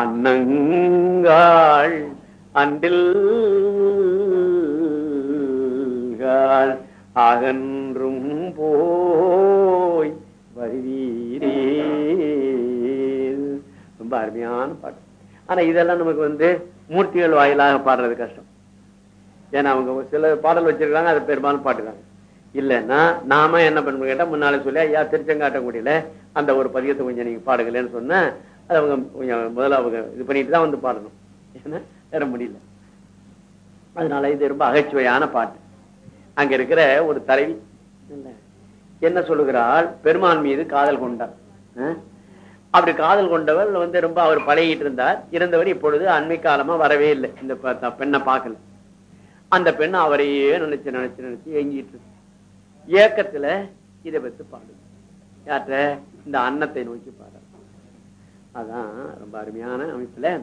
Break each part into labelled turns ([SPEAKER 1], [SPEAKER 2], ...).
[SPEAKER 1] அன்னங்காள் அன்றில் அகன்றும் போய் வருவீரே. ரொம்ப அருமையான பாட்டு. ஆனா இதெல்லாம் நமக்கு வந்து மூர்த்திகள் வாயிலாக பாடுறது கஷ்டம். ஏன்னா அவங்க சில பாடல் வச்சிருக்காங்க அது பெரும்பாலும் பாட்டுக்காங்க இல்லைன்னா நாம என்ன பண்ணுவோம் கேட்டா முன்னாலே சொல்லி ஐயா திருச்செங்காட்டங்குடியில அந்த ஒரு பதியத்தை கொஞ்சம் நீங்க பாடுங்களேன்னு சொன்ன அது அவங்க கொஞ்சம் முதல்ல அவங்க இது பண்ணிட்டு தான் வந்து பாடணும். ஏன்னா வேற முடியல. அதனால இது ரொம்ப அகைச்சுவையான பாட்டு. அங்க இருக்கிற ஒரு தலைவி என்ன? சொல்லுகிறாள்? பெருமான் மீது காதல் கொண்டார் அப்படி காதல் கொண்டவர் வந்து ரொம்ப அவர் பழகிட்டு இருந்தார். இருந்தவர் இப்பொழுது அண்மை காலமா வரவே இல்லை. இந்த ப- பெண்ணை பார்க்கல. அந்த பெண் அவரையே நினைச்சு நினைச்சு நினைச்சு ஏங்கிட்டு இருக்கு. ஏக்கத்துல இதை பத்தி பாடு யார்கிட்ட? இந்த அன்னத்தை நோக்கி பாடுற அதான் ரொம்ப அருமையான அமைப்புல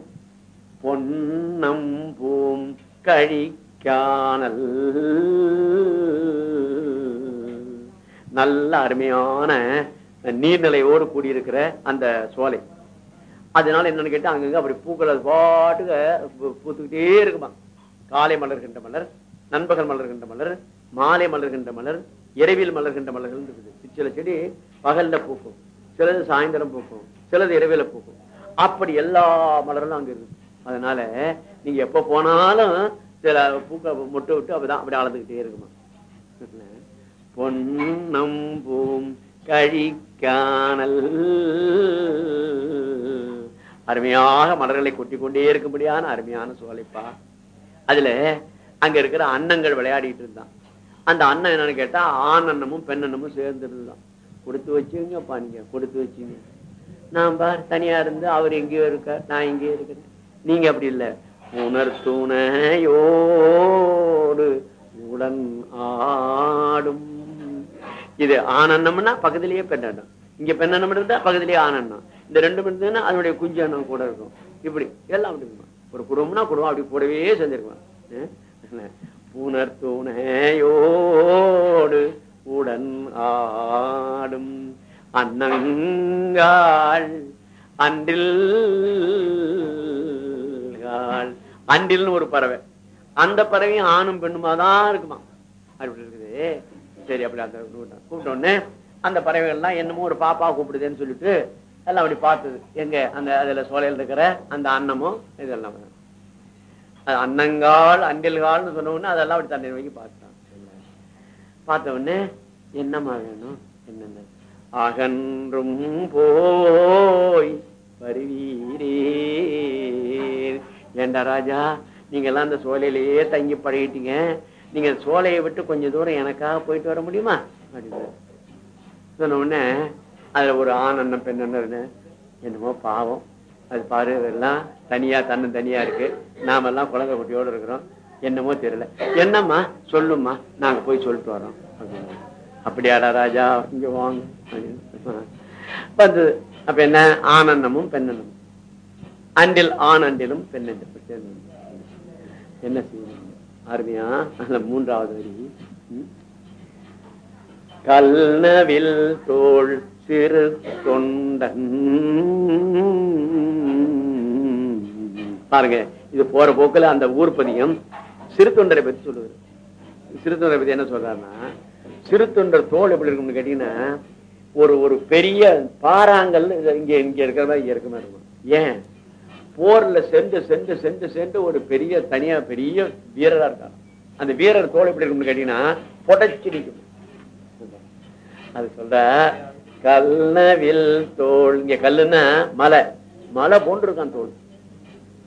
[SPEAKER 1] பொன்னம் பூம் கழிக்கானல். நல்ல அருமையான நீர்நிலையோடு கூடியிருக்கிற அந்த சோலை. அதனால என்னன்னு கேட்டா அங்கங்க அப்படி பூக்கள் பாட்டுக்கு பூ- பூத்துக்கிட்டே இருக்குமா காலை மலர்கின்ற மலர் நண்பகல் மலர்கின்ற மலர் மாலை மலர்கின்ற மலர் இரவில் மலர்கின்ற மலர்கள் இருக்குது. சில செடி பகல்ல பூக்கும் சிலது சாயந்தரம் பூக்கும். சிலது இரவில பூக்கும் அப்படி எல்லா மலரும் அங்க இருக்கு. அதனால நீங்க எப்ப போனாலும் சில பூக்க மொட்டை விட்டு அப்படிதான் அப்படி அளந்துகிட்டே இருக்குமா பொன்னம் பூம் கழிக்கானல். அருமையாக மலர்களை கொட்டி கொண்டே இருக்கும்படியான அருமையான சோலைப்பா. அதுல அங்க இருக்கிற அன்னங்கள் விளையாடிட்டு இருந்தான். அந்த அண்ணன் என்னன்னு கேட்டா ஆண் அண்ணமும் பெண் அண்ணமும் சேர்ந்துருந்தான் கொடுத்து வச்சுங்கப்பா நீங்க கொடுத்து வச்சுங்க. நான் பார் தனியா இருந்து அவர் எங்கேயோ இருக்கார் நான் எங்கேயோ இருக்கிறேன். நீங்க அப்படி இல்ல. உணர்த்துணையோடு உடன் ஆடும். இது ஆனந்தம்னா பக்கத்திலேயே பெண்ணம் இங்க பெண்ணம் இருந்தா பக்கத்திலேயே ஆனந்தம். இந்த ரெண்டு இருந்ததுன்னா அதனுடைய குஞ்சு அண்ணம் கூட இருக்கும். இப்படி எல்லாம் அப்படி ஒரு குடும்பம்னா குடும்பம் அப்படி கூடவே சேர்ந்திருக்குமா. உணர்த்துணையோடு உடன் ஆடும். அன்னங்காள் அன்றில் அன்றில்னு ஒரு பறவை. அந்த பறவையும் ஆணும் பெண்ணுமா தான் இருக்குமா? அப்படி இருக்குது. சரி அப்படி அந்த கூப்பிட்டோன்னு கூப்பிட்ட உடனே அந்த பறவைகள் எல்லாம் என்னமோ ஒரு பாப்பா கூப்பிடுதுன்னு சொல்லிட்டு எல்லாம் அப்படி பார்த்தது. எங்க அந்த அதுல சோலையில் இருக்கிற அந்த அன்னமும் இதெல்லாம். அன்னங்கால் அண்டில்கால்னு சொன்ன உடனே அதெல்லாம் அப்படி தண்ணி வைக்கி பார்த்தான் பார்த்த உடனே என்னம்மா வேணும்? என்னென்ன? அகன்றும் போய் வருவீரே ஏண்டா ராஜா நீங்க எல்லாம் அந்த சோலையிலேயே தங்கி பழகிட்டீங்க. நீங்க சோலையை விட்டு கொஞ்சம் தூரம் எனக்காக போயிட்டு வர முடியுமா? அப்படின்னு சொன்ன உடனே அதுல ஒரு ஆண் அண்ணன் பெண் அண்ணன் என்னமோ பாவம். அது பாரு எல்லாம் தனியா தன்னு தனியா இருக்கு. நாம எல்லாம் குழந்தை குட்டியோட இருக்கிறோம். என்னமோ தெரியல. என்னம்மா? சொல்லும்மா. நாங்க போய் சொல்லிட்டு வரோம் அப்படின்னு. அப்படியாடா ராஜா இங்க வாங்க. வந்தது. அப்ப என்ன? ஆனந்தமும் பெண்ணனமும் அண்டில் ஆண் அண்டிலும் பெண் என்ன செய்யணும்? அருமையா? அந்த மூன்றாவது வரி. கல்னவில் தோல் சிறு தொண்டன். பாருங்க இது போற போக்குல அந்த ஊர் பதியம் சிறு தொண்டரை பத்தி சொல்லுவாரு சிறு தொண்டரை பத்தி என்ன சொல்றாருன்னா சிறு தொண்டர் தோல் எப்படி இருக்கும்னு கேட்டீங்கன்னா ஒரு ஒரு பெரிய பாறாங்கல் இங்க இங்க இருக்கிற மாதிரி இங்க இருக்கிற மாதிரி இருக்கும். ஏன்? போர்ல சென்று சென்று சென்று சென்று ஒரு பெரிய தனியா பெரிய வீரரா இருக்காங்க அந்த வீரர் தோல் எப்படி இருக்கும்னு கேட்டீங்கன்னா புடைச்சு நிற்கும். அது சொல்ற கல்னவில் தோல். இங்க கல்லுன்னா மலை. மலை போன்று இருக்கான் தோல்.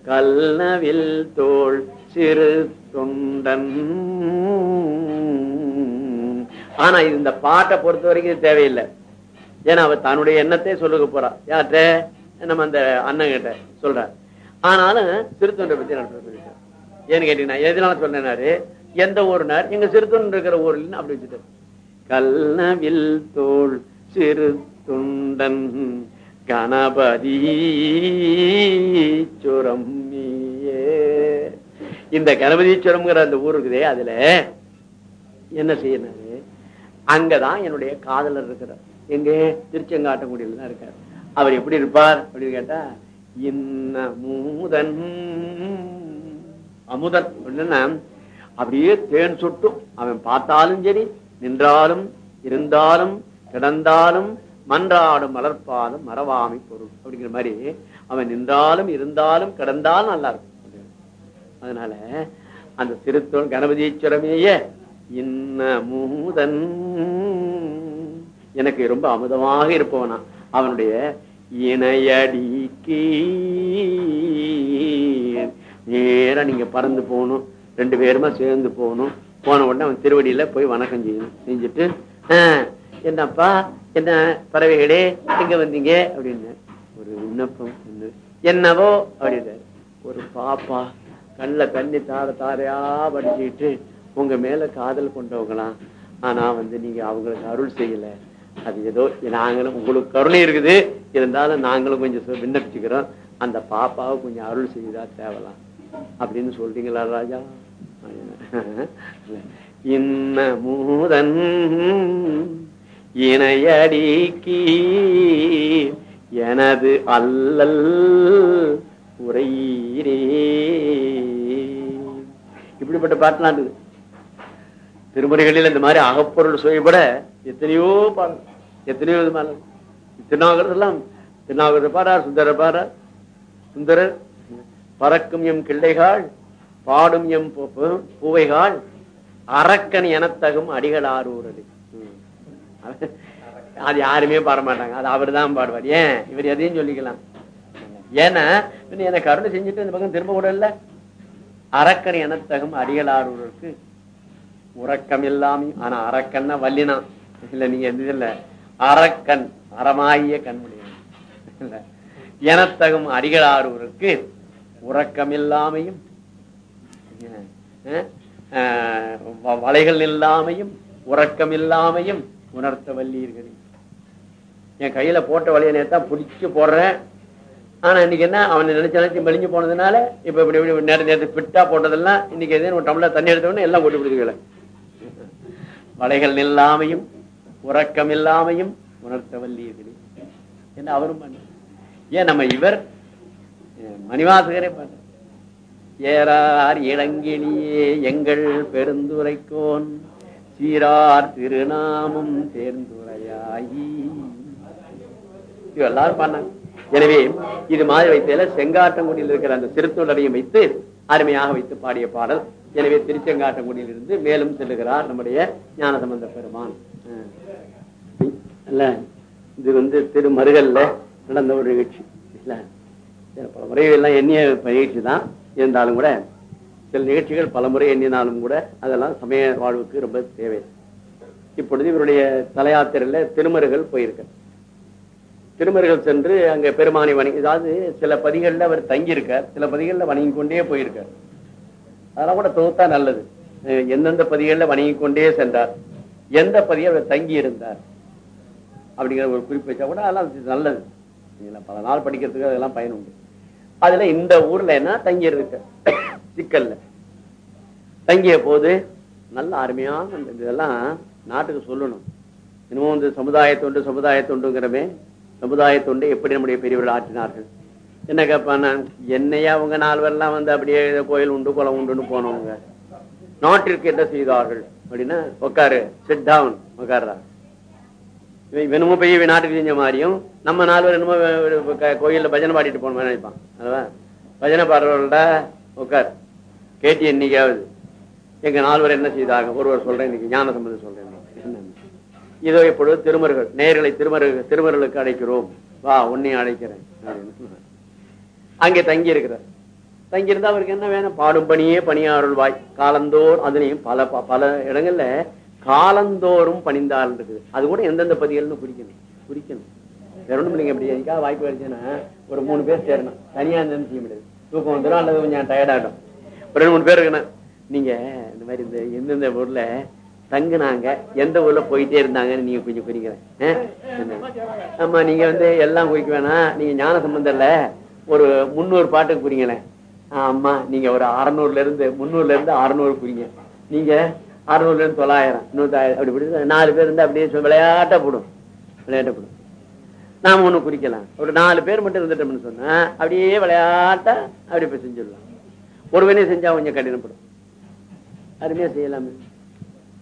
[SPEAKER 1] கல்னவில் தோல் சிறு தொண்டன் ஆனா இது இந்த பாட்டை பொறுத்த வரைக்கும் இது தேவையில்லை. ஏன்னா அவ தன்னுடைய எண்ணத்தை சொல்லுக போறா. யார்கிட்ட? நம்ம அந்த அண்ணன் கிட்ட சொல்ற. ஆனாலும் சிறுத்தொண்டை பத்தி நான் சொல்லிட்டேன் ஏன்னு கேட்டீங்கன்னா எதனால சொன்னாரு எந்த ஊர்னார்? எங்க சிறுத்தொண்டு இருக்கிற ஊர்ல அப்படி வச்சுட்டாரு கல்லவில் தோல் சிறு துண்டன் கணபதி சுரம்மியே இந்த இந்த கணபதீஸ்வரம்ங்கிற அந்த ஊர் இருக்குதே அதுல என்ன செய்யணும் அங்கதான் என்னுடைய காதலர் இருக்கிறார். எங்க? திருச்செங்காட்டங்குடியில தான் இருக்கார். அவர் எப்படி இருப்பார் அப்படின்னு கேட்டா இன்ன மூதன். அமுதன். என்னன்னா அப்படியே தேன் சொட்டும். அவன் பார்த்தாலும் சரி நின்றாலும் இருந்தாலும் கிடந்தாலும் மன்றாடும் மலர்ப்பாலும் மறவாமை பொருள் அப்படிங்கிற மாதிரி அவன் நின்றாலும் இருந்தாலும் கிடந்தாலும் நல்லா இருக்கும். அதனால அந்த திருத்தோன் கணபதீஸ்வரமேயே இன்னமுதன் எனக்கு ரொம்ப அமுதமாக இருப்பவனா? அவனுடைய இணையடிக்கு நேரா நீங்க பறந்து போகணும். ரெண்டு பேருமா சேர்ந்து போகணும். போன உடனே அவன் திருவடியில போய் வணக்கம் செய்யணும். செஞ்சுட்டு என்னப்பா? என்ன பறவைகளே? எங்க வந்தீங்க? அப்படின்னு. ஒரு விண்ணப்பம் என்னவோ? அப்படின்னாரு ஒரு பாப்பா கண்ணில் தண்ணி தார தாரையா படிச்சுக்கிட்டு உங்க மேல காதல் கொண்டவங்களாம் ஆனா வந்து நீங்க அவங்களுக்கு அருள் செய்யல. அது ஏதோ நாங்களும் உங்களுக்கு கருணை இருக்குது. இருந்தாலும் நாங்களும் கொஞ்சம் விண்ணப்பிச்சுக்கிறோம். அந்த பாப்பாவை கொஞ்சம் அருள் செய்தா தேவலாம். அப்படின்னு சொல்றீங்களா ராஜா? இன்ன மூதன் இணையடிக்கு எனது அல்லல் உரையீரே இப்படிப்பட்ட பாட்டெல்லாம் இருக்குது. திருமுறைகளில் இந்த மாதிரி அகப்பொருள் சுவைப்பட எத்தனையோ பாடல் எத்தனையோ விதமான திருநாகரத்தெல்லாம் திருநாகரத்தை பாடார் சுந்தரர் பாடார் சுந்தரர் பறக்கும் எம் கிள்ளைகள் பாடும் எம் பூ- பூவைகள் அரக்கன் எனத்தகும் அடிகள் ஆரூரது அது யாருமே பாட மாட்டாங்க. அது அவர் தான் பாடுவார். ஏன்? இவர் எதையும் சொல்லிக்கலாம். ஏன்னா என்ன எனக்கு கருணை செஞ்சுட்டு இந்த பக்கம் திரும்ப கூட இல்லை. அரக்கன் எனத்தகும் அடிகள் ஆரூருக்கு உறக்கம் இல்லாம ஆனா அரக்கன்னா வல்லினா. இல்ல நீங்க எந்த இல்ல. அரக்கன் அறமாகிய கண்முடியும் இல்ல. எனத்தகும் அடிகளாரூருக்கு உறக்கம் இல்லாமையும் அஹ், வலைகள் இல்லாமையும் உறக்கம் இல்லாமையும் உணர்த்த வல்லீர்கள். என் கையில போட்ட வலையை நேத்தான் பிடிச்சு போடுறேன். ஆனா இன்னைக்கு என்ன? அவன் நினைச்ச நினைச்சு மெலிஞ்சு போனதுனால இப்ப இப்படி இப்படி நேரத்து நேரத்து ஃபிட்டா போட்டதெல்லாம் இன்னைக்கு எதுவும் டம்ளர் தண்ணி எடுத்தவொடனே எல்லாம் கொண்டு விடுதுகளை வலைகள் இல்லாமையும் உறக்கம் இல்லாமையும் உணர்த்த வல்லீர்களே என்ன அவரும் பண்ண ஏன் நம்ம இவர் மணிவாசகரே பண்ண. ஏறார் இளங்கினியே எங்கள் பெருந்துரைக்கோன் சீரார் திருநாமம் தேர்ந்துரையாயி எல்லாரும் பண்ணாங்க எனவே இது மாதிரி வைத்தல செங்காட்டங்குடியில் இருக்கிற அந்த சிறுத்தொடரையும் வைத்து அருமையாக வைத்து பாடிய பாடல் எனவே திருச்செங்காட்டங்குடியில் இருந்து மேலும் செல்லுகிறார் நம்முடைய ஞானசம்பந்த பெருமான். இல்ல இது வந்து திருமருகல்ல நடந்த ஒரு நிகழ்ச்சி. இல்ல பல முறை எல்லாம் எண்ணிய நிகழ்ச்சி தான். இருந்தாலும் கூட சில நிகழ்ச்சிகள் பல முறை எண்ணினாலும் கூட அதெல்லாம் சமய வாழ்வுக்கு ரொம்ப தேவை. இப்பொழுது இவருடைய தலையாத்திரையில திருமருகள் போயிருக்க திருமருகள் சென்று அங்க பெருமானை வணங்கி அதாவது சில பதிகளில் அவர் தங்கியிருக்கார். சில பதிகள்ல வணங்கி கொண்டே போயிருக்கார். அதெல்லாம் கூட தொகுத்தா நல்லது. எந்தெந்த பதிகளில் வணங்கி கொண்டே சென்றார். எந்த பதிகள் அவர் தங்கி இருந்தார். அப்படிங்கிற ஒரு குறிப்பு வச்சா கூட அதெல்லாம் நல்லது. பல நாள் படிக்கிறதுக்கு அதெல்லாம் பயன் உண்டு. அதுல இந்த ஊர்ல என்ன தங்கி இருக்க. சிக்கல்ல. தங்கிய போது நல்ல அருமையான அந்த இதெல்லாம் நாட்டுக்கு சொல்லணும். இன்னமும் வந்து சமுதாயத்தொண்டு சமுதாயத்தொண்டுங்கிறமே சமுதாயத்தொண்டு எப்படி நம்முடைய பெரியவர்கள் ஆற்றினார்கள். என்ன கேட்பான என்னையா அவங்க நால்வரெல்லாம் வந்து அப்படியே கோயில் உண்டு குளம் உண்டுன்னு போனவங்க. நாட்டிற்கு என்ன செய்தார்கள்? அப்படின்னா உட்காரு சிட் டவுன் உட்கார்றா இவன் போய் நாட்டுக்கு செஞ்ச மாதிரியும் நம்ம நால்வர் என்னமோ கோயில்ல பஜனை பாடிட்டு போன மாதிரி நினைப்பான். அதுவா பஜனை பாடுறவர்கள்ட உட்கார் கேட்டி என்னைக்காவது எங்க நால்வர் என்ன செய்தாங்க? ஒருவர் சொல்றேன் இன்னைக்கு ஞான சம்பந்தம் சொல்றேன். இதோ இப்பொழுது திருமருகள் நேர்களை திருமரு திருமருகளுக்கு அழைக்கிறோம். வா உன்னையும் அழைக்கிறேன். அப்படின்னு. அங்கே தங்கி இருக்கிறார் தங்கியிருந்தா அவருக்கு என்ன வேணும்? பாடும் பணியே பணியாருள்வாய். காலந்தோர் அதுலயும் பல ப- பல இடங்கள்ல காலந்தோறும் பணிந்தாள் இருக்குது. அது கூட எந்தெந்த பதிகள்னு குறிக்கணும் குறிக்கணும் வேற ஒண்ணும் இல்லைங்க அப்படி எதுக்காக வாய்ப்பு கிடைச்சுன்னா ஒரு மூணு பேர் சேரணும். தனியா இருந்தாலும் செய்ய முடியாது. தூக்கம் வந்துடும் அல்லது கொஞ்சம் டயர்டாகிடும் ஒரு ரெண்டு மூணு பேர் இருக்கணும். நீங்க இந்த மாதிரி இந்த எந்தெந்த ஊர்ல தங்குனாங்க எந்த ஊர்ல போயிட்டே இருந்தாங்கன்னு நீங்க கொஞ்சம் குறிக்கிறேன் ஆமா நீங்க வந்து எல்லாம் குறிக்க வேணாம். நீங்க ஞான சம்பந்தம் இல்ல ஒரு முன்னூறு பாட்டுக்கு குறிங்களேன் ஆமா நீங்க ஒரு அறுநூறுல இருந்து முன்னூறுல இருந்து அறுநூறு புரியுங்க. நீங்க அறுநூறுல இருந்து தொள்ளாயிரம் நூத்தாயிரம் அப்படி இப்படி நாலு பேர் இருந்து அப்படியே விளையாட்ட போடும். விளையாட்ட போடும். நாம ஒண்ணு குறிக்கலாம். ஒரு நாலு பேர் மட்டும் இருந்துட்டோம்னு சொன்னா அப்படியே விளையாட்டா அப்படி போய் செஞ்சிடலாம் ஒருவனே செஞ்சா கொஞ்சம் கடினப்படும் அருமையா செய்யலாமே.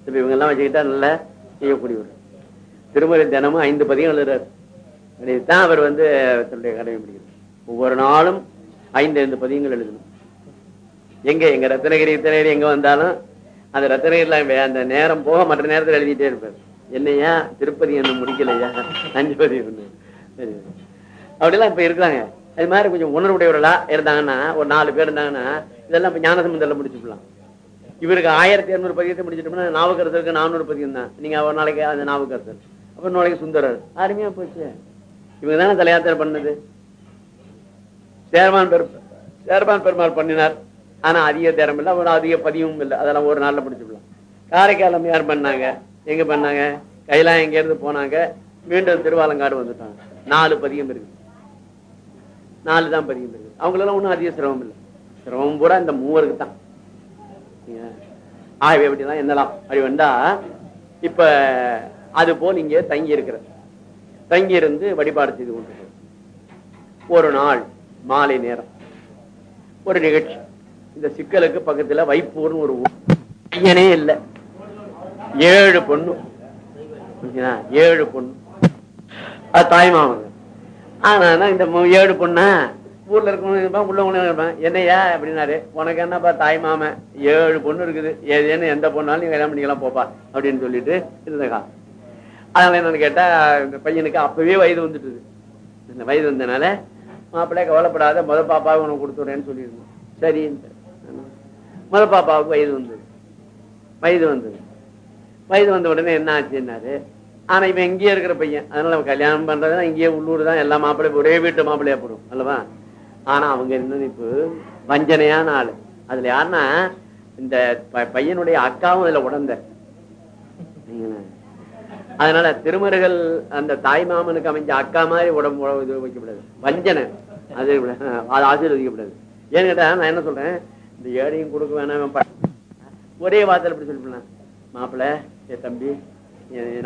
[SPEAKER 1] இப்ப இவங்க எல்லாம் வச்சுக்கிட்டா நல்லா செய்யக்கூடியவர் திருமலை தினமும் ஐந்து பதியம் எழுதுறாரு. தான் அவர் வந்து தன்னுடைய கடமை முடிக்கிறார். ஒவ்வொரு நாளும் ஐந்து ஐந்து பதியங்கள் எழுதணும். எங்க? எங்க ரத்னகிரி ரத்னகிரி எங்க வந்தாலும் அந்த ரத்னகிரில அந்த நேரம் போக மற்ற நேரத்தில் எழுதிட்டே இருப்பார் என்னையா? திருப்பதி என்ன முடிக்கலையா? அஞ்சு பதிவு ஒண்ணு. அப்படிலாம் இப்ப இருக்காங்க அது மாதிரி கொஞ்சம் உணர்வுடையவர்களா இருந்தாங்கன்னா ஒரு நாலு பேர் இருந்தாங்கன்னா இதெல்லாம் இப்ப ஞானசம்பந்தம் முடிச்சுக்கலாம். இவருக்கு ஆயிரத்தி இருநூறு பதியத்தை முடிச்சிட்டோம்னா நாவுக்கரசருக்கு நானூறு பதியம் தான். நீங்க ஒரு நாளைக்கு அந்த நாவுக்கரசர் அப்புறம் நாளைக்கு சுந்தரர். அருமையா போச்சு. இவங்க தானே தலையாத்திரை பண்ணது? சேர்மான் பெரு சேர்மான் பெருமாள் பண்ணினார். ஆனா அதிக தேரம் இல்லை. ஒரு அதிக பதியமும் இல்லை. அதெல்லாம் ஒரு நாள்ல பிடிச்சிடலாம் காரைக்காலம் யார் பண்ணாங்க. எங்க பண்ணாங்க? கைலாம் எங்க இருந்து போனாங்க. மீண்டும் திருவாலங்காடு வந்துட்டாங்க. நாலு பதியம் இருக்கு. நாலு தான் பதியம் இருக்கு. அவங்களெல்லாம் ஒன்றும் அதிக சிரமம் இல்லை. சிரமம் பூரா இந்த மூவருக்கு தான். ஆகவே அப்படிலாம் என்னலாம் அப்படி வந்தா இப்ப அது போல் இங்கே தங்கி இருக்கிற தங்கி இருந்து வழிபாடு செய்து கொண்டு ஒரு நாள் மாலை நேரம். ஒரு நிகழ்ச்சி. இந்த சிக்கலுக்கு பக்கத்துல வைப்பூர்னு ஒரு ஊர். பையனே இல்லை. ஏழு பொண்ணு. ஏழு பொண்ணு. அது ஆனா இந்த ஏழு பொண்ணா? ஊர்ல இருக்கவங்க இருப்பான் உள்ளவங்களும் இருப்பான் என்னையா அப்படின்னாரு. உனக்கு என்னப்பா தாய் மாமன்? ஏழு பொண்ணு இருக்குது. ஏதேன்னு எந்த பொண்ணாலும் நீ கல்யாணம் பண்ணிக்கலாம் போப்பா. அப்படின்னு சொல்லிட்டு இருந்த அதனால என்னன்னு கேட்டா இந்த பையனுக்கு அப்பவே வயது வந்துட்டுது. இந்த வயது வந்தனால மாப்பிள்ளை கவலைப்படாத முத பாப்பாவை உனக்கு கொடுத்துறேன்னு சொல்லியிருந்தோம். சரின்ட்டு முத பாப்பாவுக்கு வயது வந்தது. வயது வந்தது. வயது வந்த உடனே என்ன ஆச்சுன்னாரு ஆனா இவன் இங்கேயே இருக்கிற பையன். அதனால கல்யாணம் பண்றதுன்னா இங்கேயே உள்ளூர் தான் எல்லா மாப்பிள்ளையும் ஒரே வீட்டு மாப்பிள்ளையா போடும் அல்லவா? ஆனா அவங்க என்ன இப்போ வஞ்சனையான ஆளு. அதுல யாருன்னா இந்த ப- பையனுடைய அக்காவும் இதுல உடந்த. அதனால திருமருகள் அந்த தாய் மாமனுக்கு அமைஞ்ச அக்கா மாதிரி உடம்பு உடம்பு இது வைக்கப்படாது. வஞ்சனை. அது அது ஆசீர்வதிக்கப்படாது. ஏன்னு கேட்டா நான் என்ன சொல்றேன்? இந்த ஏழையும் கொடுக்க வேணாம் ஒரே வார்த்தை எப்படி சொல்லிவிடலாம் மாப்பிள்ளை ஏ தம்பி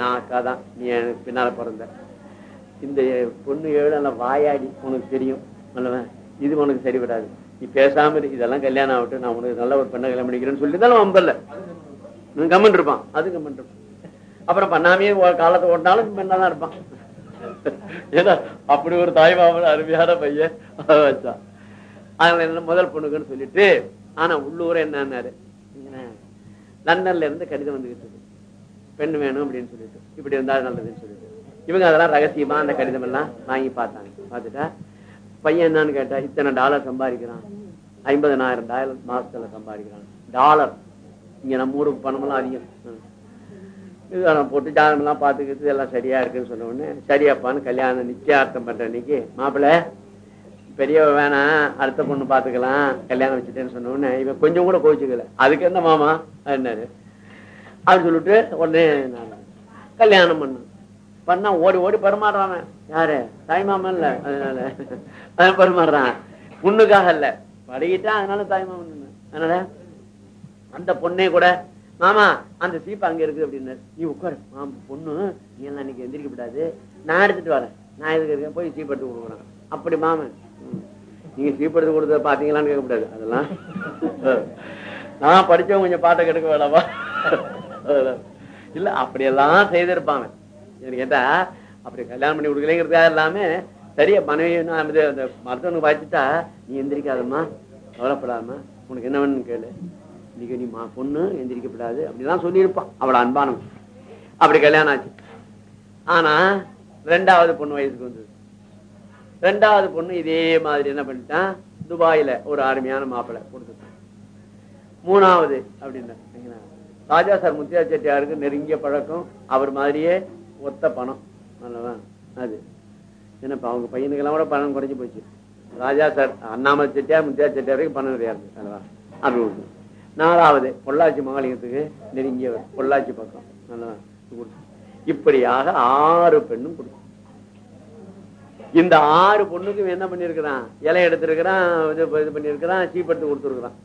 [SPEAKER 1] நான் அக்கா தான். நீ எனக்கு பின்னால பிறந்த. இந்த பொண்ணு ஏழு நல்ல வாயாடி உனக்கு தெரியும். நல்லவன். இது உனக்கு சரிபடாது. நீ பேசாம இரு. இதெல்லாம் கல்யாணம் ஆகட்டும். நான் உனக்கு நல்ல ஒரு பெண்ணை கல்யாணம் பண்ணிக்கிறேன்னு சொல்லி தான் வம்பல்ல கம்மன் இருப்பான். அது கம்மன் இருப்பான். அப்புறம் பண்ணாமே ஒரு காலத்தை ஓட்டினாலும் பெண்ணாதான் இருப்பான்? ஏன்னா அப்படி ஒரு தாய் மாமன் அருமையான பையன். வச்சான் அதனால என்ன முதல் பொண்ணுக்குன்னு சொல்லிட்டு ஆனா உள்ளூர் என்னன்னாரு? லண்டன்ல இருந்து கடிதம் வந்துகிட்டு பெண் வேணும் அப்படின்னு சொல்லிட்டு. இப்படி இருந்தா நல்லதுன்னு சொல்லிட்டு. இவங்க அதெல்லாம் ரகசியமா அந்த கடிதம் எல்லாம் வாங்கி பார்த்தாங்க. பார்த்துட்டா பையன் என்னன்னு கேட்டா இத்தனை டாலர் சம்பாதிக்கிறான். ஐம்பதனாயிரம் டாலர் மாசத்துல சம்பாதிக்கிறான். டாலர். இங்க நம்ம ஊருக்கு பணமெல்லாம் அதிகம். இதெல்லாம் போட்டு ஜாதகம் எல்லாம் பார்த்துக்கிட்டு எல்லாம் சரியா இருக்குன்னு சொன்ன உடனே சரியாப்பான்னு கல்யாணம் நிச்சயார்த்தம் பண்ற அன்னைக்கு மாப்பிள்ள பெரியவ வேணாம் அடுத்த பொண்ணு பாத்துக்கலாம் கல்யாணம் வச்சுட்டேன்னு சொன்ன உடனே இவன் கொஞ்சம் கூட கோச்சுக்கல அதுக்கு என்ன மாமா? என்னாரு அப்படின்னு சொல்லிட்டு உடனே நான் கல்யாணம் பண்ண பண்ணா ஓடி ஓடி பரமாடுறான் அவன். யாரு? தாய் மாமன் இல்ல அதனால. அதான் பரிமாறுறான். பொண்ணுக்காக இல்ல. பழகிட்டான் அதனால தாய் மாமன் அதனால அந்த பொண்ணே கூட மாமா அந்த சீப்பு அங்க இருக்கு அப்படின்னு நீ உட்காரு. மாமா பொண்ணு நீ எல்லாம் இன்னைக்கு எந்திரிக்க கூடாது. நான் எடுத்துட்டு வரேன். நான் எதுக்கு இருக்கேன்? போய் சீப்பு எடுத்து கொடுக்குறேன் அப்படி மாமன் நீங்க சீப்பு எடுத்து கொடுத்தத பாத்தீங்களான்னு கேட்கக்கூடாது அதெல்லாம். நான் படிச்சவன் கொஞ்சம் பாட்டை கெடுக்க வேணாமா? இல்ல அப்படியெல்லாம் செய்திருப்பாங்க. எனக்கு கேட்டா அப்படி கல்யாணம் பண்ணி கொடுக்கலங்கிறதுக்காக எல்லாமே சரியா மனைவி அந்த மருத்துவனுக்கு பாய்ச்சிட்டா நீ எந்திரிக்காதம்மா. கவலைப்படாதம்மா. உனக்கு என்ன வேணும்னு கேளு. இன்னைக்கு நீ மா பொண்ணு எந்திரிக்கப்படாது. அப்படிலாம் சொல்லியிருப்பான். அவளை அன்பானவன். அப்படி கல்யாணம் ஆச்சு. ஆனா ரெண்டாவது பொண்ணு வயசுக்கு வந்தது. ரெண்டாவது பொண்ணு இதே மாதிரி என்ன பண்ணிட்டான்? துபாயில ஒரு அருமையான மாப்பிள்ளை கொடுத்துட்டான். மூணாவது அப்படின்னா ராஜா சார் முத்தியா செட்டியாருக்கு நெருங்கிய பழக்கம். அவர் மாதிரியே ஒத்த பணம். அல்லவா அது. என்னப்பா அவங்க பையனுக்கெல்லாம் கூட பணம் குறைஞ்சு போச்சு. ராஜா சார் அண்ணாமலை செட்டியார் முத்தியா செட்டியாருக்கு பணம் நிறையா இருக்கு அல்லவா அப்படி நாலாவது பொள்ளாச்சி மகாலிங்கத்துக்கு நெருங்கியவர் பொள்ளாச்சி பக்கம். நல்லா இப்படியாக ஆறு பெண்ணும் கொடுக்கும். இந்த ஆறு பொண்ணுக்கு என்ன பண்ணிருக்கிறான் இலை எடுத்திருக்கிறான் இது பண்ணிருக்கிறான் சீப் எடுத்து கொடுத்துருக்கிறான்.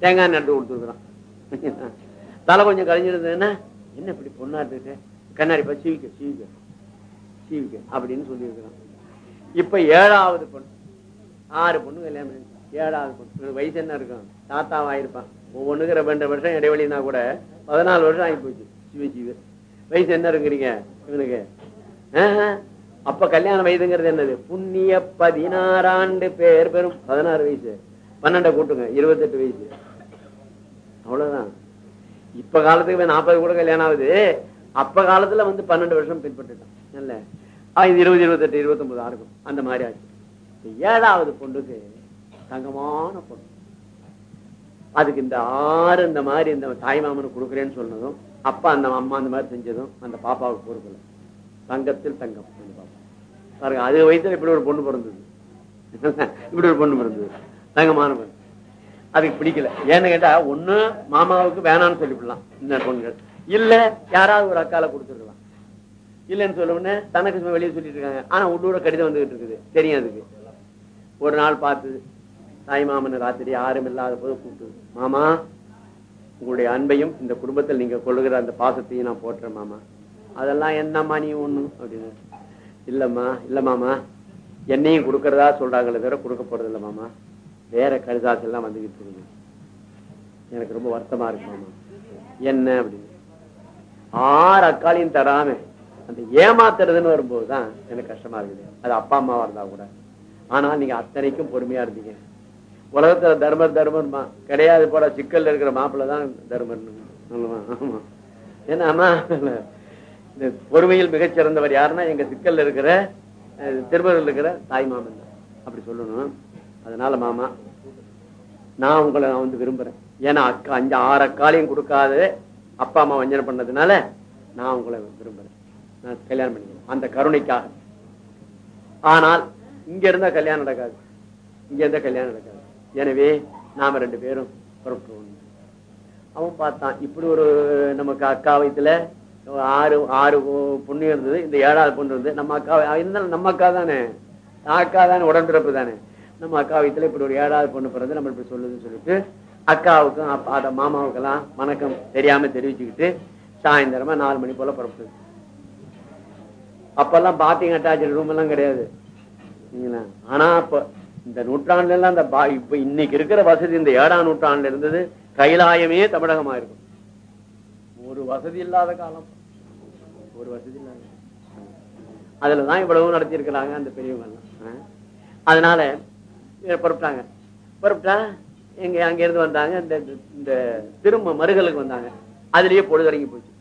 [SPEAKER 1] தேங்காய் எண்ணெய் எடுத்து கொடுத்துருக்கிறான். தலை கொஞ்சம் கழிஞ்சிருந்ததுன்னா என்ன? இப்படி பொண்ணா இருக்கு? கண்ணாடி பா சீவிக்க சீவிக்க. சீவிக்க அப்படின்னு சொல்லியிருக்கிறான். இப்ப ஏழாவது பொண்ணு. ஆறு பொண்ணு கல்யாணம் ஏழாவது பொண்ணு. வயசு என்ன இருக்கும்? தாத்தாவாயிருப்பான் ஒவ்வொன்றுக்கு ரெண்டு வருஷம் இடைவெளினா கூட பதினாலு வருஷம் ஆகி போச்சு. சிவ சிவ. வயசு என்ன இருக்குறீங்க? இவனுக்கு. அப்ப கல்யாண வயதுங்கிறது என்னது? புண்ணிய பதினாறாண்டு பேர் பெரும் பதினாறு வயசு. பன்னெண்டை கூட்டுங்க. இருபத்தெட்டு வயசு. அவ்வளவுதான். இப்ப காலத்துக்கு நாற்பது கூட கல்யாணம் ஆகுது. அப்ப காலத்துல வந்து பன்னெண்டு வருஷம் பின்பற்றுட்டான். இல்ல இது இருபது இருபத்தெட்டு இருபத்தொன்பது ஆறுக்கும். அந்த மாதிரி ஆச்சு. ஏழாவது பொண்ணுக்கு தங்கமான பொண்ணு. அதுக்கு இந்த ஆறு இந்த மாதிரி இந்த தாய் மாமனுக்கு கொடுக்குறேன்னு சொன்னதும் அப்பா அந்த அம்மா அந்த மாதிரி செஞ்சதும் அந்த பாப்பாவுக்கு பொறுக்கல தங்கத்தில் தங்கம் அந்த பாப்பா. பாருங்க அது வயசுல இப்படி ஒரு பொண்ணு பிறந்தது. இப்படி ஒரு பொண்ணு பிறந்தது. தங்கமான பொண்ணு. அதுக்கு பிடிக்கல. ஏன்னு கேட்டா ஒண்ணு மாமாவுக்கு வேணாம்னு சொல்லிவிடலாம். இந்த பொண்ணுகள் இல்ல யாராவது ஒரு அக்கால கொடுத்துருக்கலாம். இல்லைன்னு சொல்ல உடனே தனக்கு வெளியே சொல்லிட்டு இருக்காங்க. ஆனா உள்ளூர கடிதம் வந்துகிட்டு இருக்குது. தெரியும் அதுக்கு. ஒரு நாள் பார்த்து தாய்மாமன் ராத்திரி யாரும் இல்லாத போது கூப்பிட்டு மாமா உங்களுடைய அன்பையும் இந்த குடும்பத்தில் நீங்க கொள்ளுகிற அந்த பாசத்தையும் நான் போட்டுறேன் மாமா. அதெல்லாம் என்னம்மா நீ ஒண்ணு? அப்படின்னு. இல்லம்மா இல்ல மாமா. என்னையும் கொடுக்கறதா சொல்றாங்களே தவிர கொடுக்க போறது இல்ல மாமா. வேற கடிதாசு எல்லாம் வந்துகிட்டு இருக்குது எனக்கு ரொம்ப வருத்தமா இருக்கு மாமா. என்ன? அப்படின்னு. ஆறு அக்காலையும் தராம அந்த ஏமாத்துறதுன்னு வரும்போதுதான் எனக்கு கஷ்டமா இருக்குது. அது அப்பா அம்மாவா இருந்தா கூட. ஆனா நீங்க அத்தனைக்கும் பொறுமையா இருந்தீங்க. உலகத்துல தர்மர் தர்மன்மா கிடையாது போல சிக்கல்ல இருக்கிற மாப்பிள்ளை தான் ஆமா ஏன்னா இந்த பொறுமையில் மிகச்சிறந்தவர் யாருன்னா எங்க சிக்கல்ல இருக்கிற திருமணம் இருக்கிற தாய் மாமன் தான். அப்படி சொல்லணும். அதனால மாமா நான் உங்களை நான் வந்து விரும்புறேன். ஏன்னா அக்கா அஞ்சு ஆறு அக்காலையும் கொடுக்காத அப்பா அம்மா வஞ்சனை பண்ணதுனால நான் உங்களை விரும்புறேன். நான் கல்யாணம் பண்ணிக்கிறேன். அந்த கருணைக்காக. ஆனால் இங்க இருந்தா கல்யாணம் நடக்காது. இங்க இருந்தா கல்யாணம் நடக்காது. எனவே நாம ரெண்டு பேரும் புறப்படுவோம் அவன் பார்த்தான். இப்படி ஒரு நமக்கு அக்கா வயத்துல ஆறு ஆறு பொண்ணு இருந்தது. இந்த ஏழாவது பொண்ணு இருந்தது நம்ம அக்கா இருந்தாலும் நம்ம அக்கா தானே? அக்கா தானே? உடன்பிறப்பு தானே? நம்ம அக்கா வயத்துல இப்படி ஒரு ஏழாவது பொண்ணு பிறந்து நம்ம இப்படி சொல்லுதுன்னு சொல்லிட்டு அக்காவுக்கும் அப்பா மாமாவுக்கெல்லாம் வணக்கம் தெரியாம தெரிவிச்சுக்கிட்டு சாயந்தரமா நாலு மணி போல பிறப்பு அப்பெல்லாம் பாத்திங் அட்டாச்சு ரூம் எல்லாம் கிடையாது. ஆனா அப்ப இந்த நூற்றாண்டுல எல்லாம் அந்த பா- இப்ப இன்னைக்கு இருக்கிற வசதி இந்த ஏழாம் நூற்றாண்டுல இருந்தது கைலாயமே தமிழகமா இருக்கும். ஒரு வசதி இல்லாத காலம். ஒரு வசதி இல்லாத அதுலதான் இவ்வளவு நடத்தியிருக்கிறாங்க அந்த பெரியவங்க எல்லாம் அதனால இவங்க புறப்பட்டாங்க. புறப்பட்டா எங்க அங்க இருந்து வந்தாங்க. இந்த இந்த திரும்ப மருகளுக்கு வந்தாங்க. அதுலயே பொழுதறங்கி போச்சு.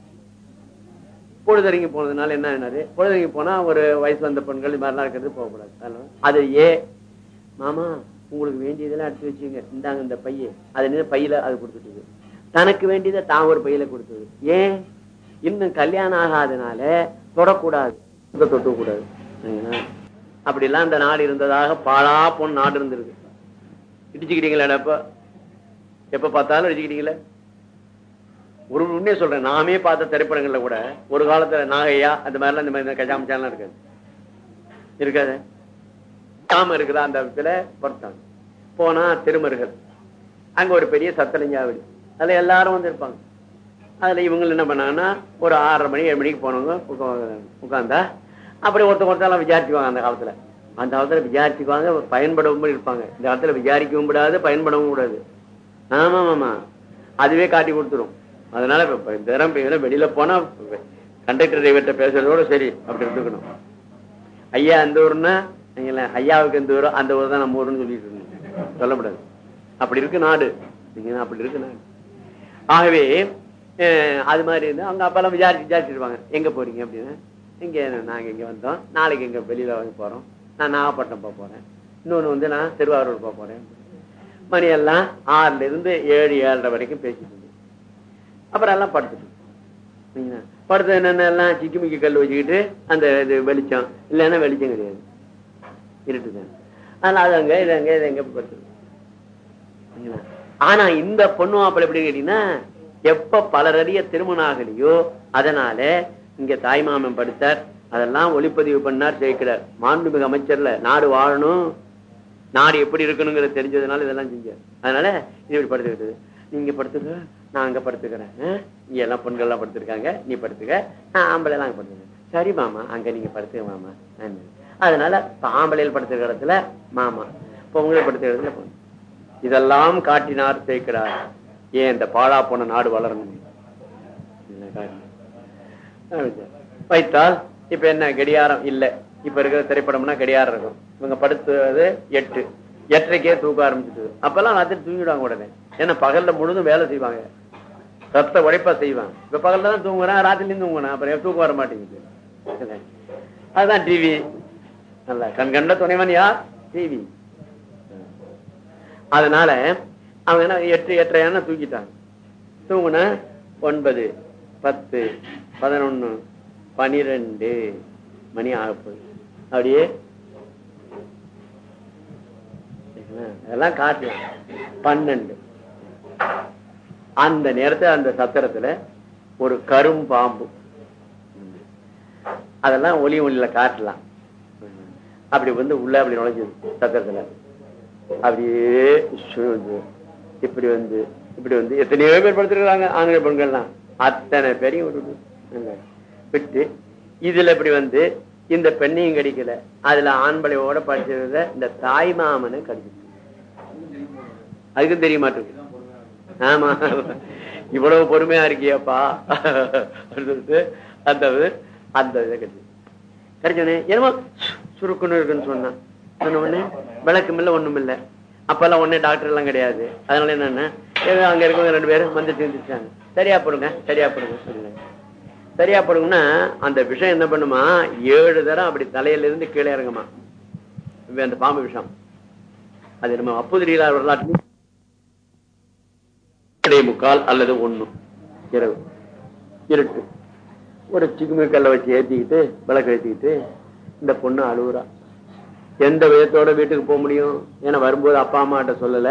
[SPEAKER 1] பொழுதறங்கி போனதுனால என்ன ஆனாரு? பொழுதறங்கி போனா ஒரு வயசு வந்த பெண்கள் இது மாதிரிலாம் இருக்கிறது போகக்கூடாது. அதனால அது ஏ மாமா உங்களுக்கு வேண்டியதெல்லாம் எடுத்து வச்சுங்க இந்தாங்க இந்த பைய. அது பையில அது கொடுத்துட்டு தனக்கு வேண்டியதை தான் ஒரு பையில கொடுத்தது. ஏன்? இன்னும் கல்யாணம் ஆகாதனால தொடக்கூடாது. இதை தொட்டு கூடாது அப்படிலாம் அந்த நாடு இருந்ததாக பாழா போன நாடு இருந்திருக்கு. இடிச்சுக்கிட்டீங்களா எப்ப எப்ப பார்த்தாலும் இடிச்சுக்கிட்டீங்களே? ஒரு உண்மையை சொல்றேன். நாமே பார்த்த திரைப்படங்கள்ல கூட ஒரு காலத்துல நாகையா அந்த மாதிரிலாம் இந்த மாதிரி கஜாமச்சாலாம் இருக்காது. இருக்காது? காம இருக்கிற அந்த இடத்துல பொறுத்தாங்க போனா திருமருகல் அங்க ஒரு பெரிய சத்தலிஞ்சாவடி அதுல எல்லாரும் வந்து இருப்பாங்க அதுல இவங்க என்ன பண்ணாங்கன்னா ஒரு ஆறரை மணி ஏழு மணிக்கு போனவங்க உட்காந்தா உட்கார்ந்தா அப்படி ஒருத்தவங்க ஒருத்தரெல்லாம் விசாரிச்சுக்குவாங்க அந்த காலத்துல. அந்த காலத்துல விசாரிச்சுக்குவாங்க பயன்படவும் இருப்பாங்க. இந்த காலத்துல விசாரிக்கவும் கூடாது பயன்படவும் கூடாது. ஆமா ஆமா. அதுவே காட்டி கொடுத்துரும். அதனால இப்ப- வெளியில போனா கண்டக்டர் டிரைவர்கிட்ட பேசுறதோட சரி அப்படி இருந்துக்கணும். ஐயா அந்த ஊர்னா நீங்கள ஐயாவுக்கு எந்த ஊரோ அந்த ஊர் தான் நம்ம ஊர்னு சொல்லிட்டு இருந்தோம் முடியாது அப்படி இருக்கு நாடு. நீங்க அப்படி இருக்கு நாடு? ஆகவே அது மாதிரி இருந்து அவங்க அப்பெல்லாம் விசாரிச்சு விசாரிச்சிருப்பாங்க எங்க போறீங்க அப்படின்னு. இங்க நாங்க இங்க வந்தோம். நாளைக்கு எங்க வெளியில வாங்க போறோம். நான் நாகப்பட்டினம் போக போறேன். இன்னொன்னு வந்து நான் திருவாரூர் போக போறேன். மணியெல்லாம் ஆறுல இருந்து ஏழு ஏழரை வரைக்கும் பேசிட்டு இருந்தேன். அப்புறம் எல்லாம் படுத்துட்டோம் சரிங்களா? படுத்து என்னென்ன எல்லாம் சிக்கிமிக்கி கல் வச்சுக்கிட்டு அந்த இது வெளிச்சம். இல்லைன்னா வெளிச்சம் கிடையாது. இருட்டுதான் அதனால அது அங்க இது அங்க இது எங்க படுத்து ஆனா இந்த பொண்ணு மாப்பிள்ளை எப்படி கேட்டீங்கன்னா எப்ப பலரறிய திருமணம் ஆகலையோ அதனால இங்க தாய்மாமன் படுத்தார். அதெல்லாம் ஒளிப்பதிவு பண்ணார் ஜெயிக்கிறார். மாண்புமிகு அமைச்சர்ல நாடு வாழணும். நாடு எப்படி இருக்கணுங்கிறது தெரிஞ்சதுனால இதெல்லாம் செஞ்சார். அதனால இது இப்படி படுத்துக்கிட்டது. நீங்க படுத்துக்க நான் அங்க படுத்துக்கிறேன். இங்க எல்லாம் பெண்கள் எல்லாம் நீ படுத்துக்க. நான் ஆம்பளை எல்லாம் அங்க படுத்துக்கிறேன். சரி மாமா அங்க நீங்க படுத்துக்க மாமா. நன்றி. அதனால தாம்பலையில் படுத்துக்கிற இடத்துல மாமா பொங்கல் படுத்துக்கிற இடத்துல இதெல்லாம் காட்டினார் சேர்க்கிறார் ஏன் இந்த பாழா போன நாடு வளரணும்? வைத்தால் இப்ப என்ன கடியாரம் இல்ல. இப்ப இருக்கிற திரைப்படம்னா கடியாரம் இருக்கும். இவங்க படுத்துவது எட்டு. எட்டரைக்கே தூக்க ஆரம்பிச்சுட்டு அப்பெல்லாம் ராத்திரி தூங்கிடுவாங்க உடனே. ஏன்னா பகல்ல முழுதும் வேலை செய்வாங்க. ரத்த உழைப்பா செய்வாங்க. இப்ப பகல்ல தான் தூங்குறேன் ராத்திரிலையும் தூங்குறேன். அப்புறம் தூக்கம் வர மாட்டேங்குது. அதுதான் டிவி. அல்ல. கண் கண்ட துணைவன் யார்? டிவி அதனால அவங்க என்ன எட்டு எட்டரையான தூக்கிட்டாங்க தூங்குன? ஒன்பது பத்து பதினொன்னு பனிரெண்டு. மணி ஆகப்போகுது அப்படியே. அதெல்லாம் காட்டலாம் பன்னெண்டு. அந்த நேரத்துல அந்த சத்திரத்துல ஒரு கரும் பாம்பு அதெல்லாம் ஒளி ஒளியில காட்டலாம். அப்படி வந்து உள்ள அப்படி நுழைஞ்சது சத்திரத்துல அப்படியே இப்படி வந்து இப்படி வந்து எத்தனையோ பேர் படுத்துருக்காங்க ஆண்கள் பெண்கள்லாம். அத்தனை பேரையும் விட்டுட்டு விட்டு இதுல இப்படி வந்து இந்த பெண்ணையும் கடிக்கல. அதுல ஆண்பளையோட படிச்சிருந்த இந்த தாய் மாமனை கடிச்சிட்டு அதுக்கும் தெரிய மாட்டேங்குது. ஆமா. இவ்வளவு பொறுமையா இருக்கியப்பா. அப்படின்னு சொல்லிட்டு அந்த அந்த இதை கட்டி கிடைச்சோடனே என்னமோ சுருக்குன்னு இருக்குன்னு சொன்னான் சொன்ன உடனே விளக்கம் இல்ல ஒண்ணும் இல்ல அப்பெல்லாம் ஒண்ணே டாக்டர் எல்லாம் கிடையாது. அதனால என்னன்னா அங்க இருக்கவங்க ரெண்டு பேரும் வந்து தீர்ந்துச்சாங்க சரியா போடுங்க சரியா போடுங்க சொல்லுங்க. சரியா போடுங்கன்னா அந்த விஷம் என்ன பண்ணுமா? ஏழு தரம் அப்படி தலையில இருந்து கீழே இறங்குமா? அந்த பாம்பு விஷம். அது நம்ம அப்புதிரியார் வரலாற்று. முக்கால் அல்லது ஒண்ணு. இரவு. இருட்டு. ஒரு சிக்குமி கல்லை வச்சு ஏத்திக்கிட்டு விளக்கு ஏத்திக்கிட்டு இந்த பொண்ணு அழுகுறா எந்த விதத்தோட வீட்டுக்கு போக முடியும் ஏன்னா வரும்போது அப்பா அம்மாட்ட சொல்லல.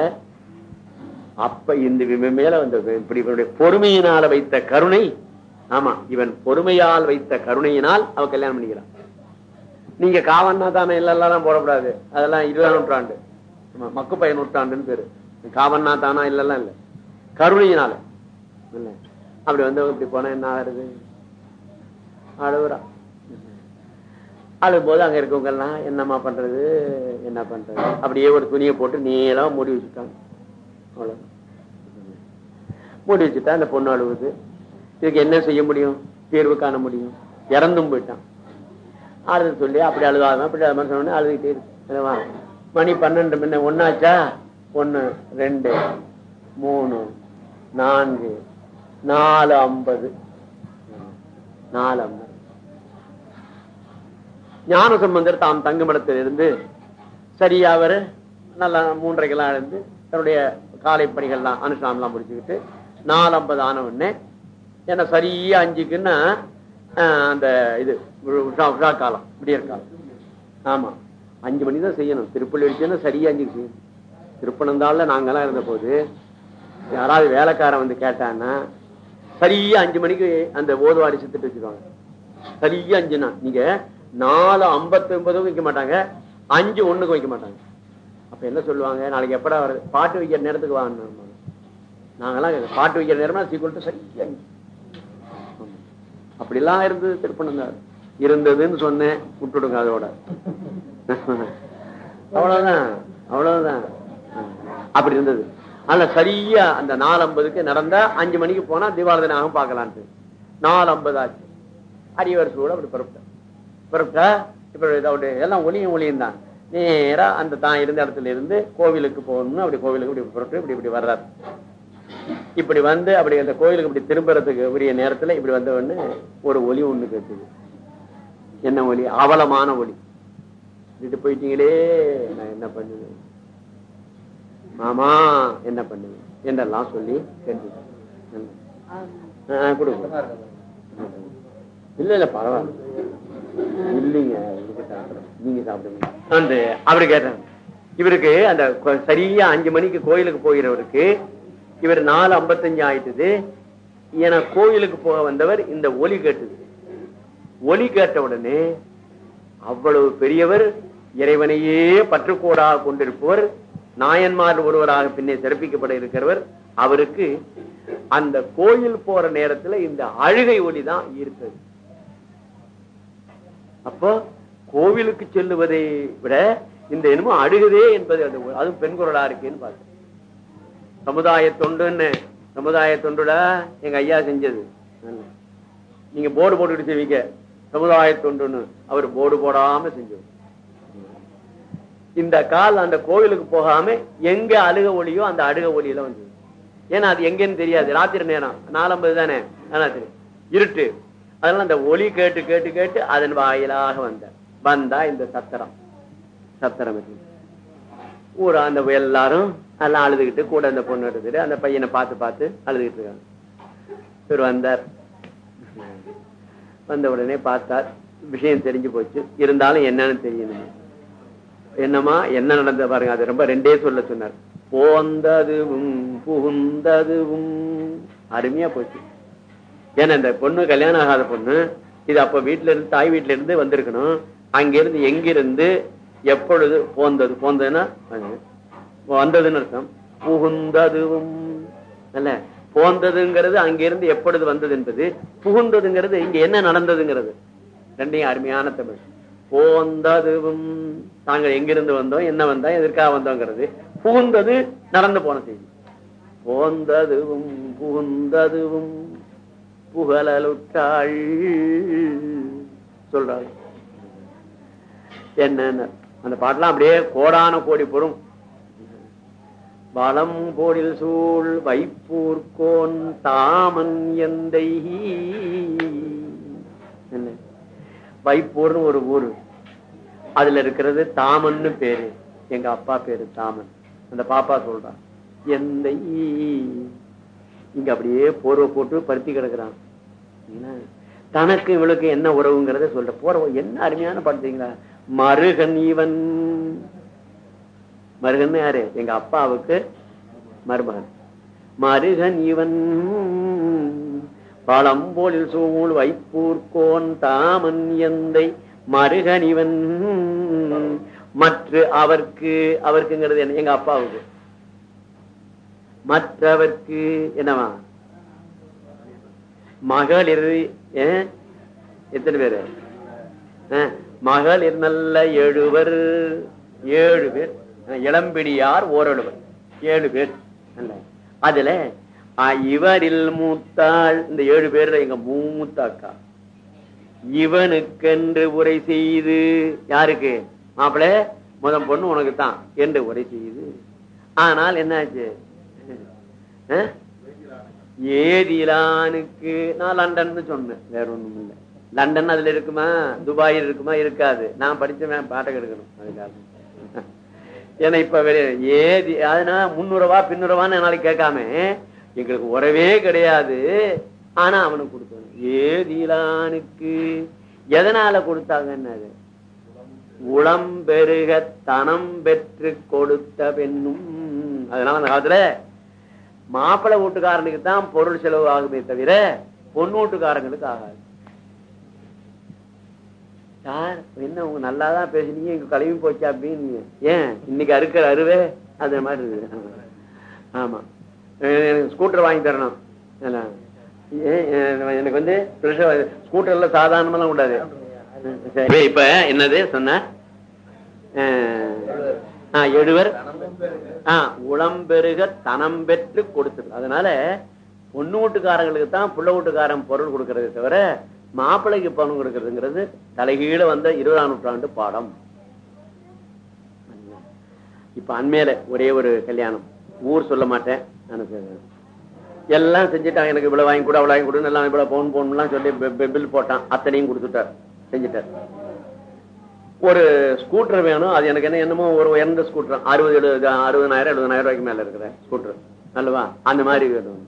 [SPEAKER 1] அப்ப இந்த மேல வந்த இப்படி இவனுடைய பொறுமையினால வைத்த கருணை ஆமா இவன் பொறுமையால் வைத்த கருணையினால் அவ கல்யாணம் பண்ணிக்கிறான். நீங்க காவன்னா தானே இல்லெல்லாம் போடக்கூடாது. அதெல்லாம் இருபதாம் நூற்றாண்டு. மக்கு பையன் நூற்றாண்டுன்னு பேரு. காவன்னா தானா இல்லெல்லாம் இல்ல. கருணையினால. இல்ல. அப்படி வந்து இப்படி போனா என்ன ஆகுது அழுகுறா அழுகும்போது அங்க இருக்கவங்க எல்லாம் என்னம்மா பண்றது? என்ன பண்றது? அப்படியே ஒரு துணியை போட்டு நீளமா மூடி வச்சுட்டாங்க. அவ்வளவு மூடி வச்சுட்டா அந்த பொண்ணு அழுகுது இதுக்கு என்ன செய்ய முடியும்? தீர்வு காண முடியும். இறந்தும் போயிட்டான். அழுது சொல்லி அப்படி அழுதாதான் அப்படி அது மாதிரி சொன்னோடனே அழுதுகிட்டே இருக்கு. மணி பன்னெண்டு முன்ன ஒன்னாச்சா ஒன்னு ரெண்டு மூணு நான்கு நாலு ஐம்பது. நாலு ஐம்பது. ஞான சம்பந்தர் தாம் தங்குமிடத்தில் இருந்து சரியா அவர் நல்லா மூன்றைக்கெல்லாம் இருந்து தன்னுடைய காலை பணிகள்லாம் அனுஷ்டானம்லாம் முடிச்சுக்கிட்டு நாலு ஐம்பது ஆன உடனே ஏன்னா சரியா அஞ்சுக்குன்னா அந்த இது உஷா உஷா காலம் விடியற் காலம் ஆமா. அஞ்சு மணி தான் செய்யணும். திருப்பள்ளி அடிச்சுன்னா சரியா அஞ்சுக்கு செய்யணும். திருப்பனந்தாள்ல நாங்கெல்லாம் இருந்த போது யாராவது வேலைக்காரன் வந்து கேட்டான்னா சரியா அஞ்சு மணிக்கு அந்த ஓதுவாடி சித்துட்டு வச்சிருவாங்க சரியா அஞ்சுனா நீங்க நாலு ஐம்பத்தி ஒன்பதுக்கும் வைக்க மாட்டாங்க அஞ்சு ஒண்ணுக்கு வைக்க மாட்டாங்க. அப்ப என்ன சொல்லுவாங்க? நாளைக்கு எப்படா வருது பாட்டு வைக்கிற நேரத்துக்கு வாங்க நாங்கெல்லாம் பாட்டு வைக்கிற நேரம்னா சீக்கிரம் சரியா அப்படிலாம் இருந்தது திருப்பணந்தார் இருந்ததுன்னு சொன்னேன் விட்டுடுங்க அதோட. அவ்வளவுதான் அவ்வளவுதான். அப்படி இருந்தது. ஆனா சரியா அந்த நாலு ஐம்பதுக்கு நடந்தா அஞ்சு மணிக்கு போனா தீபாவளி பார்க்கலான்ட்டு. நாலு ஐம்பது ஆச்சு. அரியவர் சூட அப்படி புறப்பட்டேன் புறப்பட்டா இப்ப எல்லாம் ஒளியும் ஒளியும் தான். நேரா அந்த தான் இருந்த இடத்துல இருந்து கோவிலுக்கு போகணும்னு அப்படி கோவிலுக்கு இப்படி புறப்பட்டு இப்படி இப்படி வர்றாரு. இப்படி வந்து அப்படி அந்த கோயிலுக்கு இப்படி திரும்புறதுக்கு உரிய நேரத்துல இப்படி வந்த உடனே ஒரு ஒலி ஒண்ணு கேட்டுது என்ன ஒலி அவலமான ஒலி விட்டு போயிட்டீங்களே நான் என்ன பண்ணுவேன்? மாமா என்ன பண்ணுவேன்? என்றெல்லாம் சொல்லி கேட்டு கொடுங்க. இல்ல இல்ல பரவாயில்ல. இல்லைங்க நீங்க சாப்பிடுங்க. அந்த அவரு கேட்டாங்க இவருக்கு அந்த சரியா அஞ்சு மணிக்கு கோயிலுக்கு போகிறவருக்கு இவர் நாலு ஐம்பத்தஞ்சு ஆயிட்டுது. ஏன்னா கோயிலுக்கு போக வந்தவர் இந்த ஒலி கேட்டது. ஒலி கேட்ட உடனே அவ்வளவு பெரியவர் இறைவனையே பற்றுக்கோடாக கொண்டிருப்பவர் நாயன்மார் ஒருவராக பின்னே சிறப்பிக்கப்பட இருக்கிறவர் அவருக்கு அந்த கோயில் போற நேரத்துல இந்த அழுகை ஒலி தான் ஈர்த்தது. அப்போ கோவிலுக்கு செல்லுவதை விட இந்த என்னமோ அழுகுதே என்பது அது அதுவும் பெண் குரலா இருக்கேன்னு பார்த்தேன் சமுதாய தொண்டுன்னு சமுதாய தொண்டுல எங்க ஐயா செஞ்சது. நீங்க போர்டு போட்டுக்கிட்டு செய்வீங்க. சமுதாய தொண்டுன்னு அவர் போர்டு போடாம செஞ்சது இந்த கால் அந்த கோவிலுக்கு போகாம எங்க அழுக ஒளியோ அந்த அழுக ஒளியில வந்தது. ஏன்னா அது எங்கன்னு தெரியாது. ராத்திரி நேரம். நாலம்பது தானே? தெரியும் இருட்டு. அதனால அந்த ஒளி கேட்டு கேட்டு கேட்டு அதன் வாயிலாக வந்த வந்தா இந்த சத்திரம். சத்திரம் இருக்கு. ஊரா அந்த எல்லாரும் எல்லாம் அழுதுகிட்டு கூட அந்த பொண்ணு எடுத்துட்டு அந்த பையனை பார்த்து பார்த்து அழுதுகிட்டு இருக்காங்க. இவர் வந்தார். வந்த உடனே பார்த்தார். விஷயம் தெரிஞ்சு போச்சு. இருந்தாலும் என்னன்னு தெரியணும். என்னமா என்ன நடந்த பாருங்க அது ரொம்ப ரெண்டே சொல்ல சொன்னார். போந்ததுவும் புகுந்ததுவும் அருமையா போச்சு. ஏன்னா இந்த பொண்ணு கல்யாணம் ஆகாத பொண்ணு இது அப்ப வீட்டுல இருந்து தாய் வீட்டுல இருந்து வந்திருக்கணும். அங்கிருந்து எங்கிருந்து எப்பொழுது போந்தது? போந்ததுன்னா வந்ததுன்னு அர்த்தம். புகுந்ததுவும் அல்ல போந்ததுங்கிறது அங்கிருந்து எப்பொழுது வந்தது என்பது புகுந்ததுங்கிறது இங்க என்ன நடந்ததுங்கிறது. ரெண்டையும் அருமையான தமிழ். போந்ததுவும் தாங்கள் எங்கிருந்து வந்தோம் என்ன வந்தோம் எதற்காக வந்தோங்கிறது. புகுந்தது நடந்து போன செய்தி. போந்ததுவும் புகுந்ததுவும் புகழலுற்றாள். சொல்றாள் என்ன அந்த பாட்டெல்லாம் அப்படியே கோடான கோடி பொறும். வளம் போடில் சூழ் வைப்பூர்கோன் தாமன் எந்தை. என்ன? வைப்பூர்னு ஒரு ஊரு. அதுல இருக்கிறது தாமன்னு பேரு. எங்க அப்பா பேரு தாமன். அந்த பாப்பா சொல்றான் எந்தை. இங்க அப்படியே போர்வை போட்டு பருத்தி கிடக்குறான். தனக்கு இவளுக்கு என்ன உறவுங்கிறத சொல்ற. போற என்ன அருமையான பாட்டுங்களா மருகன் இவன். மருகன் யாரு? எங்க அப்பாவுக்கு மருமகன். மருகன் இவன். பழம்போலில் சூழ் வைப்பூர்கோன் தாமன் எந்தை மருகன் இவன். மற்ற அவர்க்கு அவருக்குங்கிறது என்ன? எங்க அப்பாவுக்கு. மற்றவர்க்கு என்னவா? மகளிர் எத்தனை பேரு? அஹ், மகளிர் நல்ல எழுவர். ஏழு பேர். இளம்பிடியார் ஓரழுவர். ஏழு பேர். அதுல இவரில் மூத்தாள் இந்த ஏழு பேர்ல எங்க மூத்தாக்கா? இவனுக்கென்று உரை செய்து யாருக்கு? மாப்பிள்ள முதல் பொண்ணு உனக்கு தான் என்று உரை செய்து. ஆனால் என்னாச்சு? ஏதிலானுக்கு நான் லண்டன் சொன்னேன். வேற ஒண்ணும் இல்லை. லண்டன் அதுல இருக்குமா? துபாயில் இருக்குமா? இருக்காது. நான் படிச்சவன் பாட்டை எடுக்கணும். அதுக்காக. ஏன்னா இப்ப வெளிய- ஏதி அதனால முன்னுறவா பின்னுறவான்னு என்னால கேட்காம எங்களுக்கு உறவே கிடையாது. ஆனா அவனுக்கு கொடுத்தவன் ஏதிலானுக்கு எதனால கொடுத்தாங்கன்னு உளம் பெருக தனம் பெற்று கொடுத்த பெண்ணும். அதனால அந்த காலத்துல மாப்பிள்ளை வீட்டுக்காரனுக்கு தான் பொருள் செலவு ஆகுமே தவிர பொண்ணு வீட்டுக்காரங்களுக்கு ஆகாது. சார் என்ன உங்க நல்லா தான் பேசுனீங்க இங்க கழுவி போச்சு அப்படின்னு ஏன்? இன்னைக்கு அறுக்கிற அருவே அது மாதிரி இருக்குது. ஆமா. எனக்கு ஸ்கூட்டர் வாங்கி தரணும். எனக்கு வந்து ஸ்கூட்டர்ல சாதாரணமெல்லாம் கூடாது. இப்ப என்னது? சொன்ன? எழுவர். உளம்பெருக தனம் பெற்று கொடுத்தது. அதனால பொண்ணு வீட்டுக்காரங்களுக்கு தான் புள்ள வீட்டுக்காரன் பொருள் கொடுக்கறதே தவிர மாப்பிள்ளைக்கு பணம் கொடுக்கறதுங்கிறது தலைகீழ வந்த இருபதாம் நூற்றாண்டு பாடம். இப்ப அண்மையில ஒரே ஒரு கல்யாணம். ஊர் சொல்ல மாட்டேன். நான் எல்லாம் செஞ்சுட்டாங்க எனக்கு இவ்வளவு வாங்கி கூட அவ்வளவு வாங்கி கொடுன்னு எல்லாம் இவ்வளவு போன் பவுன்லாம் சொல்லி பில் போட்டான். அத்தனையும் கொடுத்துட்டார். செஞ்சுட்டார். ஒரு ஸ்கூட்டர் வேணும். அது எனக்கு என்ன என்னமோ ஒரு உயர்ந்த ஸ்கூட்டர் அறுபது எழுபது அறுபதாயிரம் எழுபதாயிரம் ரூபாய்க்கு மேல இருக்கிற ஸ்கூட்டர் அல்லவா? அந்த மாதிரி வேணும்.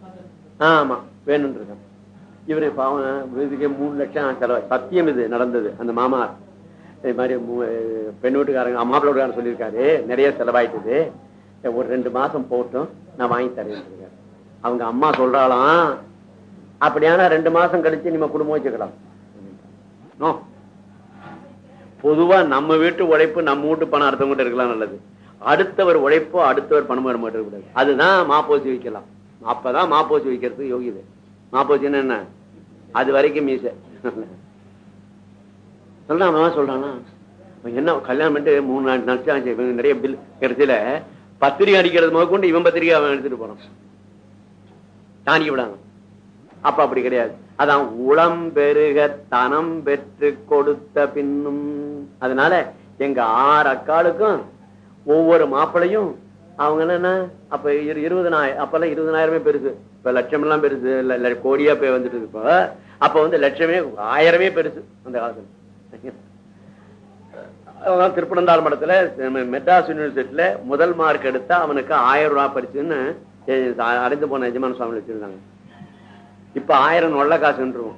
[SPEAKER 1] ஆமா வேணும் இருக்கேன் இவரு பாவம் இதுக்கே மூணு லட்சம் செலவு சத்தியம் இது நடந்தது. அந்த மாமா இது மாதிரி பெண் வீட்டுக்காரங்க மாப்பிள்ளை வீட்டுக்காரங்க சொல்லியிருக்காரு. நிறைய செலவாயிட்டது. ஒரு ரெண்டு மாசம் போட்டும். நான் வாங்கி தரேன் அவங்க அம்மா சொல்றாளாம் அப்படியானா ரெண்டு மாசம் கழிச்சு நம்ம குடும்பம் வச்சுக்கலாம். பொதுவா நம்ம வீட்டு உழைப்பு நம்ம வீட்டு பணம் அடுத்தவங்கிட்ட இருக்கலாம் நல்லது. அடுத்தவர் உழைப்போ அடுத்தவர் பணம் வர மாட்டே கூடாது அதுதான் மாப்போசி வைக்கலாம். அப்பதான் மாப்போசி வைக்கிறதுக்கு யோகிது. மாப்போசின்னு என்ன அது வரைக்கும் மீச. சொல்றான்? சொல்றானா என்ன கல்யாணம் பண்ணிட்டு மூணு நாலு நாள் நிறைய பில் கடைசியில பத்திரிகை அடிக்கிறது முதல் கொண்டு இவன் பத்திரிகை அவன் எடுத்துட்டு போறான். தாண்டி விடாங்க அப்ப அப்படி கிடையாது. அதான் உளம் பெருக தனம் பெற்று கொடுத்த பின்னும். அதனால எங்க ஆறு அக்காளுக்கும் ஒவ்வொரு மாப்பிளையும் அவங்க என்ன? அப்ப இரு- இருபதனாயிரம் அப்பெல்லாம் இருபதனாயிரமே பெருசு. இப்ப லட்சம் எல்லாம் பெருசு இல்ல கோடியா போய் வந்துட்டு இருக்கு இப்போ. அப்ப வந்து லட்சமே ஆயிரமே பெருசு அந்த காலத்துல. அதான் திருப்பனந்தாள் மடத்துல மெட்ராஸ் யூனிவர்சிட்டியில முதல் மார்க் எடுத்தா அவனுக்கு ஆயிரம் ரூபாய் பரிசுன்னு எ- அறிந்து போன எஜமான சுவாமி வச்சிருந்தாங்க. இப்ப ஆயிரம் நொல்ல காசுன்றோம்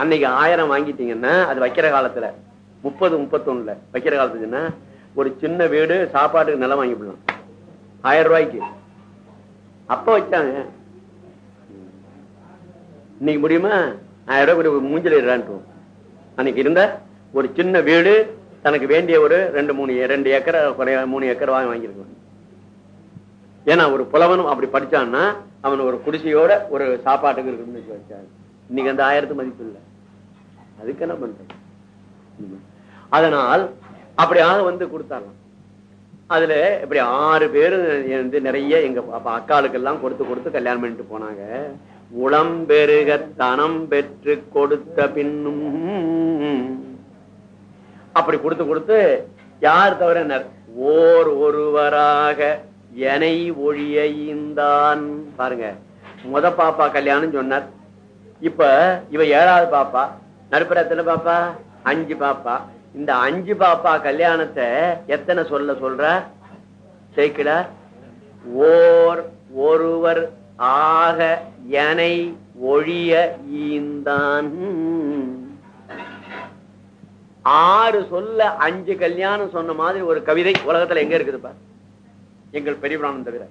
[SPEAKER 1] அன்னைக்கு ஆயிரம் வாங்கிட்டீங்கன்னா அது வைக்கிற காலத்துல. முப்பது முப்பத்தொன்னுல வைக்கிற காலத்துக்குன்னா ஒரு சின்ன வீடு சாப்பாட்டுக்கு நிலம் வாங்கிவிடலாம் ஆயிரம் ரூபாய்க்கு. அப்ப வச்சாங்க. இன்னைக்கு முடியுமா? ஆயிரம் ரூபாய் ஒரு அன்னைக்கு இருந்த ஒரு சின்ன வீடு தனக்கு வேண்டிய ஒரு ரெண்டு மூணு ரெண்டு ஏக்கர் குறைய மூணு ஏக்கர் வாங்கி வாங்கியிருக்கலாம் ஏன்னா ஒரு புலவனும் அப்படி படிச்சான்னா அவன் ஒரு குடிசையோட ஒரு சாப்பாட்டுக்கு இருக்குன்னு வச்சாங்க இன்னைக்கு அந்த ஆயிரத்து மதிப்பு இல்லை. அதுக்கு என்ன பண்றேன் அதனால் அப்படியாக வந்து கொடுத்தாரலாம் அதுல இப்படி ஆறு பேரும் வந்து நிறைய எங்க அக்காளுக்கு எல்லாம் கொடுத்து கொடுத்து கல்யாணம் பண்ணிட்டு போனாங்க. உளம் பெருக தனம் பெற்று கொடுத்த பின்னும் அப்படி கொடுத்து கொடுத்து யார் தவிர என்ன? ஓர் ஒருவராக எனை ஒழிய இந்தான் பாருங்க முத பாப்பா கல்யாணம் சொன்னார். இப்ப இவ ஏழாவது பாப்பா. நடுப்புற எத்தனை பாப்பா? அஞ்சு பாப்பா. இந்த அஞ்சு பாப்பா கல்யாணத்தை எத்தனை சொல்ல சொல்ற? சேர்க்கிறார் ஓர் ஒருவர் ஆக எனை ஒழிய ஈந்தான். ஆறு சொல்ல அஞ்சு கல்யாணம் சொன்ன மாதிரி ஒரு கவிதை உலகத்துல எங்க இருக்குதுப்பா? எங்கள் பெரியவரான தவிர.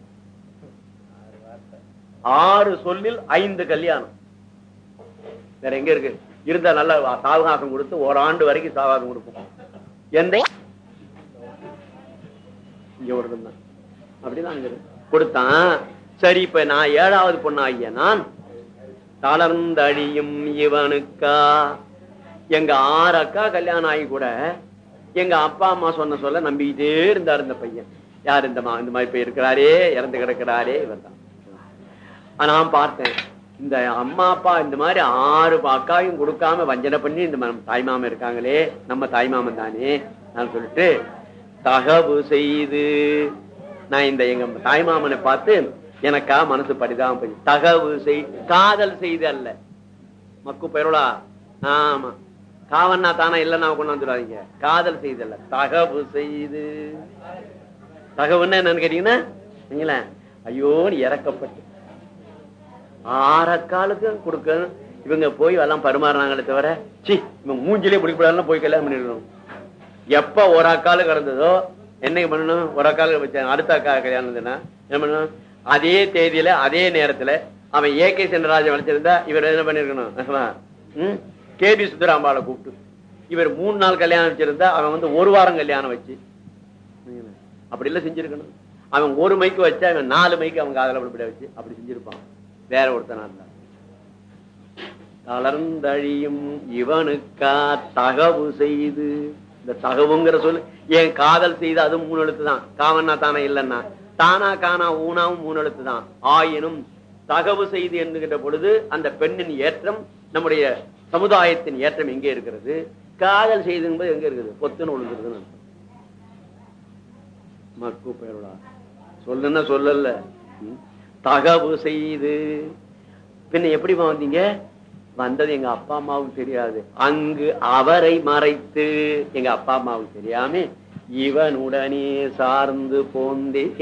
[SPEAKER 1] ஆறு சொல்லில் ஐந்து கல்யாணம். வேற எங்க இருக்கு? இருந்தா நல்ல சாவகாசம் கொடுத்து ஓராண்டு வரைக்கும் சாவகாசம் கொடுப்போம். எந்த? இங்க ஒரு அப்படிதான் அங்க கொடுத்தான். சரி இப்ப நான் ஏழாவது பொண்ணாகிய நான் தளர்ந்தழியும் இவனுக்கா? எங்க ஆறு அக்கா கல்யாணம் ஆகி கூட எங்க அப்பா அம்மா சொன்ன சொல்ல நம்பிக்கிட்டே இருந்தார் இந்த பையன். யார் இந்த இந்த மாதிரி போய் இருக்கிறாரே இறந்து கிடக்கிறாரே இவர் தான் நான் பார்த்தேன் இந்த அம்மா அப்பா இந்த மாதிரி ஆறு அக்காவையும் கொடுக்காம வஞ்சனை பண்ணி இந்த தாய்மாமன் இருக்காங்களே நம்ம தாய்மாமன் தானே நான் சொல்லிட்டு தகவு செய்து நான் இந்த எங்க தாய்மாமனை பார்த்து எனக்கா மனசு படிதான் போய் தகவு செய் காதல் செய்து அல்ல. மக்கு பெருளா ஆமா. காவன்னா தானா இல்லைன்னா கொண்டாந்துடாதீங்க. காதல் செய்தல்ல தகவு செய்து. தகவுன்னா என்னன்னு கேட்டீங்கன்னா ஐயோன்னு இறக்கப்பட்டு. ஆறக்காலுக்கு கொடுக்கணும் இவங்க போய் எல்லாம் பரிமாறினாங்களே தவிர சி இவங்க மூஞ்சிலே பிடிக்கூடாதுன்னு போய் கல்யாணம் பண்ணிடணும் எப்ப ஒரு அக்காலு கிடந்ததோ என்னைக்கு பண்ணணும்? ஒரு அக்காலு வச்ச அடுத்த அக்கா கல்யாணம் இருந்ததுன்னா என்ன பண்ணணும்? அதே தேதியில அதே நேரத்துல அவன் ஏ கே சென்றராஜன் வளைச்சிருந்தா இவர் என்ன பண்ணிருக்கணும்? கே பி சுந்தராம்பாளை கூப்பிட்டு. இவர் மூணு நாள் கல்யாணம் வச்சிருந்தா அவன் வந்து ஒரு வாரம் கல்யாணம் வச்சு. அப்படி எல்லாம் செஞ்சிருக்கணும். அவன் ஒரு மைக்கு வச்சா அவன் நாலு மைக்கு அவங்க காதல அப்படி வச்சு அப்படி செஞ்சிருப்பான். வேற ஒருத்தனா தளர்ந்தழியும் இவனுக்கா தகவு செய்து. இந்த தகவுங்கிற சொல்லு என் காதல் செய்து அதுவும் மூணு எழுத்து தான். காவன்னா தானே இல்லைன்னா? தானா காணா ஊனாவும் மூணு எழுத்து தான். ஆயினும் தகவு செய்து என்கின்ற பொழுது அந்த பெண்ணின் ஏற்றம் நம்முடைய சமுதாயத்தின் ஏற்றம் எங்கே இருக்கிறது? காதல் செய்து என்பது எங்க இருக்குது? பொத்துன்னு விழுந்துருதுன்னு மக்கு பெயரோட. சொல்லுன்னா சொல்லல. தகவு செய்து. பின்ன எப்படிமா வந்தீங்க? வந்தது எங்க அப்பா அம்மாவுக்கு தெரியாது. அங்கு அவரை மறைத்து. எங்க அப்பா அம்மாவுக்கு தெரியாம இவனுடனே சார்ந்து போந்தேன்.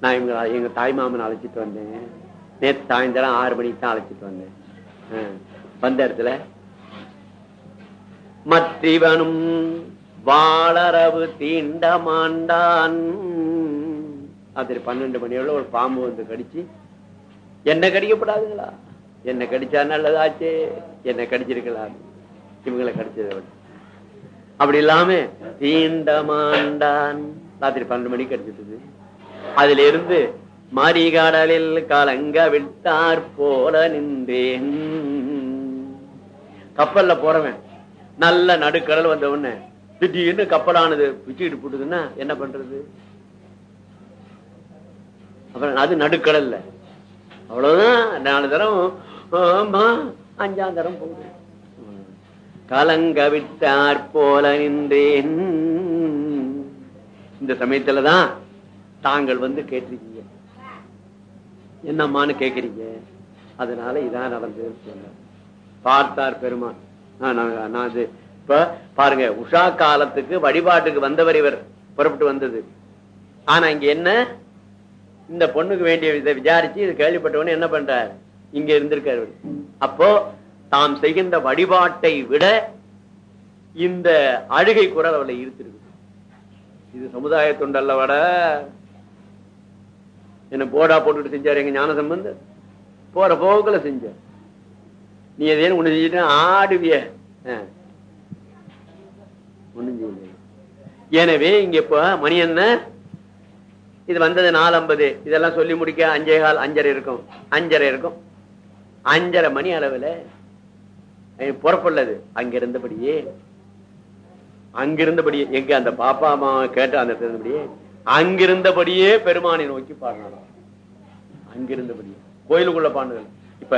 [SPEAKER 1] நான் இவங்க எங்க தாய் மாமன் அழைச்சிட்டு வந்தேன். நேற்று சாயந்தரம் ஆறு மணிக்கு தான் அழைச்சிட்டு வந்தேன். வந்த இடத்துல. மற்றவனும் வாளரவு தீண்ட மாண்டான் அது பன்னெண்டு மணியோட ஒரு பாம்பு வந்து கடிச்சு என்ன கடிக்கப்படாதுங்களா? என்ன கடிச்சா நல்லதாச்சே? என்ன கடிச்சிருக்கலாம் இவங்களை கடிச்சதை விட. அப்படி இல்லாம தீண்ட மாண்டான் ராத்திரி பன்னெண்டு மணிக்கு கடிச்சிட்டு அதுல இருந்து மாரிகாடலில் கலங்க விட்டார் போல நின்றேன். கப்பல்ல போறவன் நல்ல நடுக்கடல் வந்த உடனே திடீர்னு கப்பலானது பிச்சுக்கிட்டு போட்டுதுன்னா என்ன பண்றது? அப்புறம் அது நடுக்கடல்ல. அவ்வளவுதான். நாலு தரம் அஞ்சாம் தரம் போகுது. கலங்கவித்தார் போல நின்றேன். இந்த சமயத்துலதான் தாங்கள் வந்து கேட்டிருக்கீங்க. என்னம்மான்னு கேக்குறீங்க அதனால இதான் நடந்தது சொன்ன பார்த்தார் பெருமான். நான் நான் இப்ப பாருங்க உஷா காலத்துக்கு வழிபாட்டுக்கு வந்தவர் இவர் புறப்பட்டு வந்தது. ஆனா இங்க என்ன? இந்த பொண்ணுக்கு வேண்டிய இதை விசாரிச்சு இது கேள்விப்பட்டவொடனே என்ன பண்ற இங்க இருந்திருக்காரு அப்போ தாம் செய்கின்ற வழிபாட்டை விட இந்த அழுகை குரல் அவளை ஈர்த்திருக்கு இது சமுதாய தொண்டல்ல வட. என்ன போடா போட்டுட்டு செஞ்சாரு எங்க ஞான சம்பந்த போற போக்குல செஞ்ச நீ எதேன்னு ஒண்ணு செஞ்சுட்டு ஆடுவிய. எனவே இங்க இப்ப மணி என்ன? இது வந்தது நாலு ஐம்பது இதெல்லாம் சொல்லி முடிக்க அஞ்சே கால் அஞ்சரை இருக்கும். அஞ்சரை இருக்கும். அஞ்சரை மணி அளவுல புறப்படலது அங்கிருந்தபடியே அங்கிருந்தபடியே எங்க அந்த பாப்பா அம்மா கேட்ட அந்த இருந்தபடியே அங்கிருந்தபடியே பெருமானை நோக்கி பாடினாலும் அங்கிருந்தபடியே. கோயிலுக்குள்ள பாடுனது. இப்ப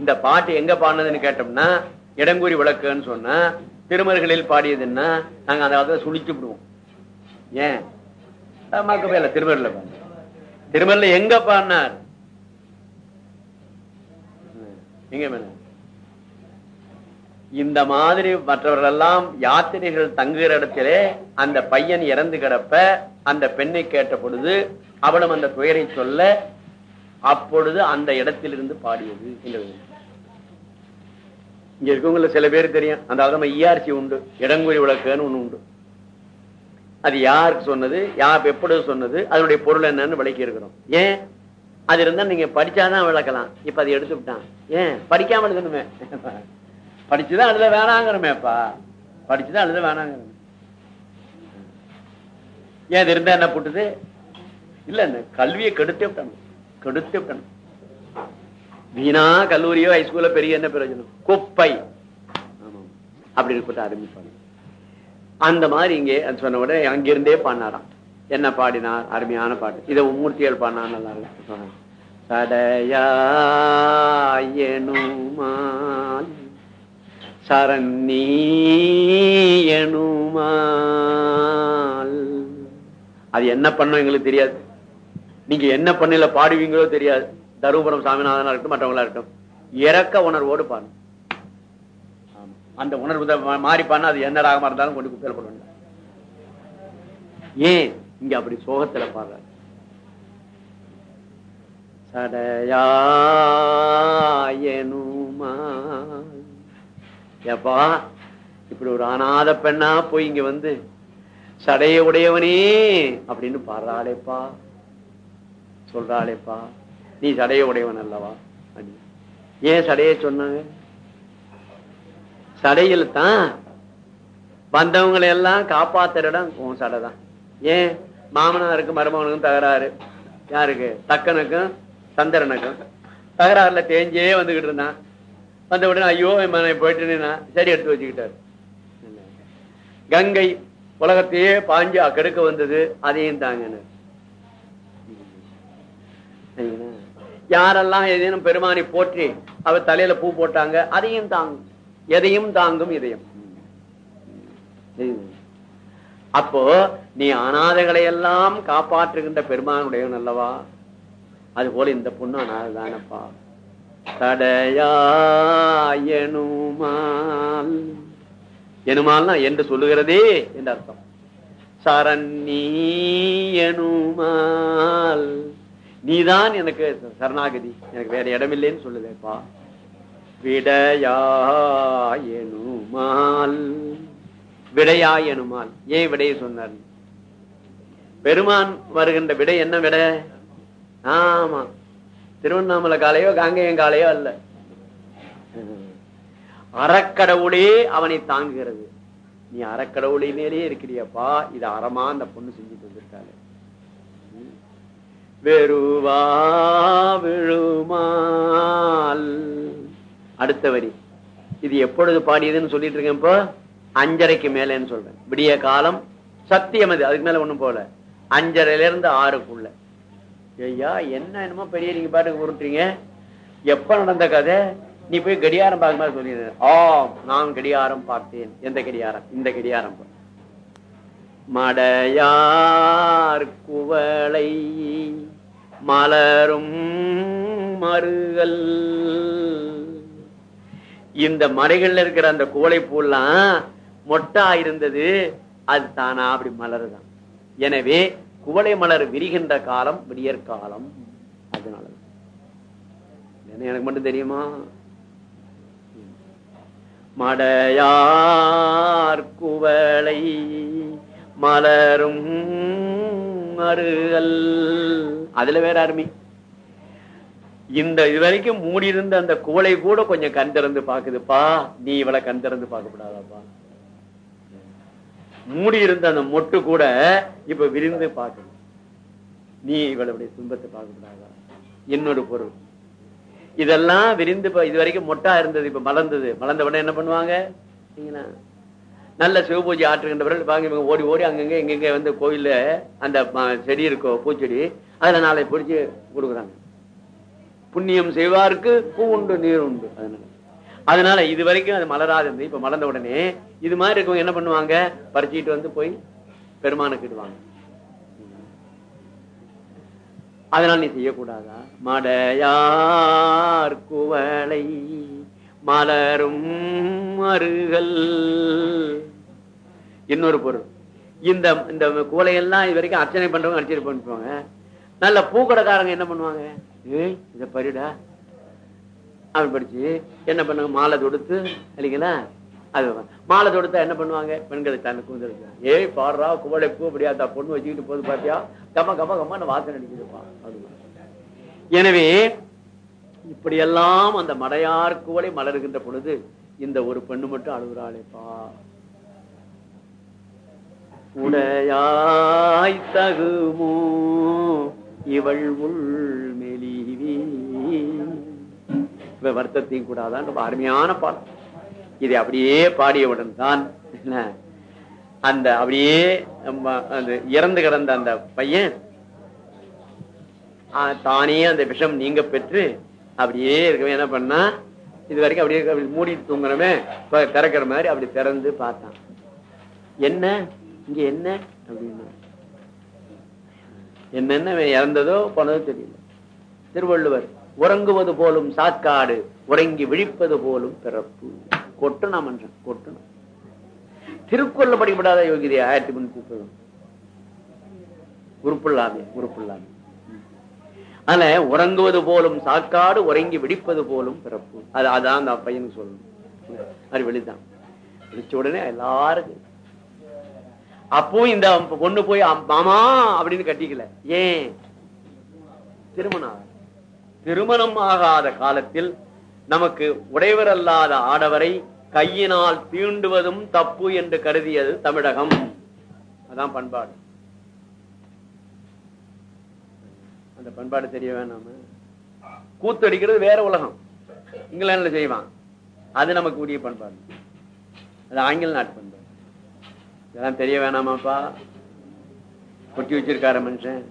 [SPEAKER 1] இந்த பாட்டு எங்க பாடினதுன்னு கேட்டோம்னா இடங்கூறி விளக்குன்னு சொன்னா திருமர்களில் பாடியதுன்னா நாங்க அந்த காலத்துல சுழிச்சு விடுவோம். ஏன்? மக்க இல்ல திருமருல பாடு திருமருல எங்க பாடினார்? எங்க இந்த மாதிரி மற்றவர்கள் எல்லாம் யாத்திரைகள் தங்குகிற இடத்திலே அந்த பையன் இறந்து கிடப்ப அந்த பெண்ணை கேட்ட பொழுது அவளும் அந்த துயரை சொல்ல அப்பொழுது அந்த இடத்திலிருந்து பாடியது. என்று இங்க இருக்கவங்கள சில பேர் தெரியும். அந்த நம்ம இஆர்சி உண்டு இடங்குறி விளக்குன்னு ஒண்ணு உண்டு. அது யாருக்கு சொன்னது யார் எப்படி சொன்னது அதனுடைய பொருள் என்னன்னு விளக்கி இருக்கிறோம். ஏன்? அது இருந்தா நீங்க படிச்சாதான் விளக்கலாம். இப்ப அதை எடுத்து விட்டான். ஏன்? படிக்காம எழுதணுமே படிச்சுதான் எழுத வேணாங்கிறமேப்பா. படிச்சுதான் எழுத வேணாங்கிறமே. ஏன் அது இருந்தா என்ன போட்டுது? இல்ல கல்வியை கெடுத்தே விட்டணும். கெடுத்தே விட்டணும். வீணா கல்லூரியோ ஹைஸ்கூல்ல பெரிய என்ன பிரயோஜனம் குப்பை. ஆமா. அப்படி ஆரம்பிப்பாங்க. அந்த மாதிரி இங்கே அது சொன்ன உடனே அங்கிருந்தே பாடினாராம். என்ன பாடினார்? அருமையான பாட்டு. இதை மூர்த்திகள் பாடினா நல்லா இருக்கும் சடையாயனுமால் சரண்யனுமால். அது என்ன பண்ணும் எங்களுக்கு தெரியாது. நீங்க என்ன பண்ணல பாடுவீங்களோ தெரியாது. தருமபுரம் சாமிநாதனா இருக்கட்டும் மற்றவங்களா இருக்கட்டும் இறக்க உணர்வோடு பாடு. அந்த உணர்வு மாறிப்பான அது என்ன ராகமா இருந்தாலும் கொண்டு குப்பையில போட வேண்டாம் ஏன் இங்க அப்படி சோகத்துல பாடுற சடையாயனுமா. ஏப்பா இப்படி ஒரு அநாத பெண்ணா போய் இங்க வந்து சடைய உடையவனே அப்படின்னு பாடுறாளேப்பா சொல்றாளேப்பா. நீ சடைய உடையவன் அல்லவா? ஏன் சடைய சொன்னாங்க? சடையில் தான் வந்தவங்களை எல்லாம் காப்பாத்துற இடம் உன் சடை தான். ஏன்? மாமனாருக்கு மருமகனுக்கும் தகராறு. யாருக்கு? தக்கனுக்கும் சந்திரனுக்கும். தகராறுல தேஞ்சே வந்துகிட்டு இருந்தான். வந்த உடனே ஐயோ என் போயிட்டுனா போயிட்டு சரி எடுத்து வச்சுக்கிட்டாரு. கங்கை உலகத்தையே பாஞ்சு கெடுக்க வந்தது அதையும் தாங்கினார் சரிங்களா? யாரெல்லாம் எதையும் பெருமானை போற்றி அவர் தலையில பூ போட்டாங்க அதையும் தாங்கும். எதையும் தாங்கும் இதயம். அப்போ நீ அனாதைகளை எல்லாம் காப்பாற்றுகின்ற பெருமானுடையவன் அல்லவா? அது போல இந்த பொண்ணு அனாதைதானப்பா. தடையாயனுமால் எனுமால்னா என்று சொல்லுகிறதே என்று அர்த்தம். சரண்யனுமால் நீதான் எனக்கு சரணாகதி. எனக்கு வேற இடமில்லைன்னு சொல்லுதேப்பா விடையாயனுமால். விடையாயனுமால். ஏன் விடையை சொன்னார்? பெருமான் வருகின்ற விடை என்ன விடை? ஆமா. திருவண்ணாமலை காலையோ காங்கேயம் காலையோ அல்ல. அறக்கடவுளே அவனை தாங்குகிறது. நீ அறக்கடவுளை இருக்கிறியப்பா. இது அறமா அந்த பொண்ணு செஞ்சுட்டு வந்திருக்காரு வெறுவா விழுமால். அடுத்த வரி. இது எப்பொழுது பாடியதுன்னு சொல்லிட்டு இருக்கேன் இப்போ அஞ்சரைக்கு மேலேன்னு சொல்றேன். விடிய காலம் சத்தியம் அது அதுக்கு மேல ஒண்ணும் போல அஞ்சரைல இருந்து ஆறுக்குள்ள. ஐயா என்ன என்னமோ பெரிய நீங்க பாட்டுக்கு உருட்டுறீங்க. எப்ப நடந்த கதை? நீ போய் கடியாரம் பார்க்க மாதிரி சொல்லிடு. ஆ நான் கடியாரம் பார்த்தேன். எந்த கடியாரம் இந்த கடியாரம் மடையார் குவளை மலரும் மருகல். இந்த மலைகள்ல இருக்கிற அந்த குவளை பூலாம் மொட்டா இருந்தது அது தானா அப்படி மலருதான். எனவே குவளை மலர் விரிகின்ற காலம் விடியற் காலம். அதனால எனக்கு மட்டும் தெரியுமா? மடையார் குவளை மலரும் மருகல் அதுல வேற அருமை. இந்த இது வரைக்கும் மூடி இருந்த அந்த குவளை கூட கொஞ்சம் கண் திறந்து பாக்குதுப்பா நீ இவளை கண் திறந்து பார்க்க கூடாதாப்பா மூடி இருந்த அந்த மொட்டு கூட இப்ப விரிந்து பார்க்கணும் நீ இவளுடைய துன்பத்தை பார்க்க கூடாதா என்னோட பொருள். இதெல்லாம் விரிந்து இது வரைக்கும் மொட்டா இருந்தது இப்ப மலர்ந்தது. மலர்ந்த உடனே என்ன பண்ணுவாங்க? நல்ல சிவபூஜை ஆற்றுகின்றவர்கள் பாங்க இவங்க ஓடி ஓடி அங்கங்கே எங்கெங்க வந்து கோயில்ல அந்த செடி இருக்கோ பூச்செடி அதில் நாளை பிடிச்சி கொடுக்குறாங்க. புண்ணியம் செய்வாருக்கு பூ உண்டு நீர் உண்டு. அதனால அதனால இது வரைக்கும் அது மலராது. இருந்து இப்ப மலர்ந்த உடனே இது மாதிரி இருக்கவங்க என்ன பண்ணுவாங்க? பறிச்சுட்டு வந்து போய் பெருமானுக்கு இடுவாங்க அதனால நீ செய்யக்கூடாதா? மடையார் குவளை மலரும் மருகல் இன்னொரு பொருள். இந்த இந்த கூலையெல்லாம் இது வரைக்கும் அர்ச்சனை பண்றவங்க அர்ச்சனை பண்ணுவாங்க நல்ல பூக்கடைக்காரங்க என்ன பண்ணுவாங்க? ஏய் இத பரிடா அவன் படிச்சு என்ன பண்ணுவாங்க? மாலை தொடுத்து இல்லைங்களா? அது மாலை தொடுத்தா என்ன பண்ணுவாங்க? பெண்களுக்கு தன்னை கூந்தலுக்கு ஏய் பாடுறா குவளை பூ அப்படியா பொண்ணு வச்சுக்கிட்டு போது பாத்தியா? கம்ம கம்ம கம்மன்னு வாசனை அடிக்குதுப்பா. அப்படின்னா. எனவே இப்படியெல்லாம் அந்த மடையார் குவலை மலர்கின்ற பொழுது இந்த ஒரு பெண்ணு மட்டும் அழுகுறாளேப்பா உடையாய் தகுமோ? இவள் உள் மெலிவி. இவ வருத்தத்தையும் கூடாதான் ரொம்ப அருமையான பாடம் இதை அப்படியே பாடியவுடன் தான் அந்த அப்படியே நம்ம அந்த இறந்து கிடந்த அந்த பையன் தானே அந்த விஷம் நீங்க பெற்று அப்படியே இருக்கவே என்ன பண்ணா இது வரைக்கும் அப்படியே அப்படி மூடிட்டு தூங்குறமே திறக்கிற மாதிரி அப்படி திறந்து பார்த்தான். என்ன? இங்க என்ன? அப்படின்னு என்னென்ன இறந்ததோ போனதோ தெரியல. திருவள்ளுவர் உறங்குவது போலும் சாக்காடு உறங்கி விழிப்பது போலும் பிறப்பு. கொட்டணும் மன்றன் கொட்டுனா திருக்குறள் படிக்கப்படாத யோகிதை ஆயிரத்தி முன்னூத்தி முப்பது. உறுப்புள்ளாமே உறுப்புள்ளாமே அதனால உறங்குவது போலும் சாக்காடு உறங்கி விடிப்பது போலும் பிறப்பு. அது அதான் அந்த பையனுக்கு சொல்லணும் அது வெளிதான். விழிச்ச உடனே எல்லாருக்கும். அப்போ இந்த பொண்ணு போய் மாமா! அப்படின்னு கட்டிக்கல. ஏன்? திருமணம். திருமணம் ஆகாத காலத்தில் நமக்கு உடையவர் அல்லாத ஆடவரை கையினால் தீண்டுவதும் தப்பு என்று கருதியது தமிழகம். அதான் பண்பாடு. அந்த பண்பாடு தெரிய வேணாம. கூத்து அடிக்கிறது வேற உலகம். இங்கிலாந்துல செய்வான். அது நமக்கு உரிய பண்பாடு. அது ஆங்கில நாட்டு பண்பாடு. இதெல்லாம் தெரிய வேணாமாப்பா. கொட்டி வச்சிருக்காரு மனுஷன்.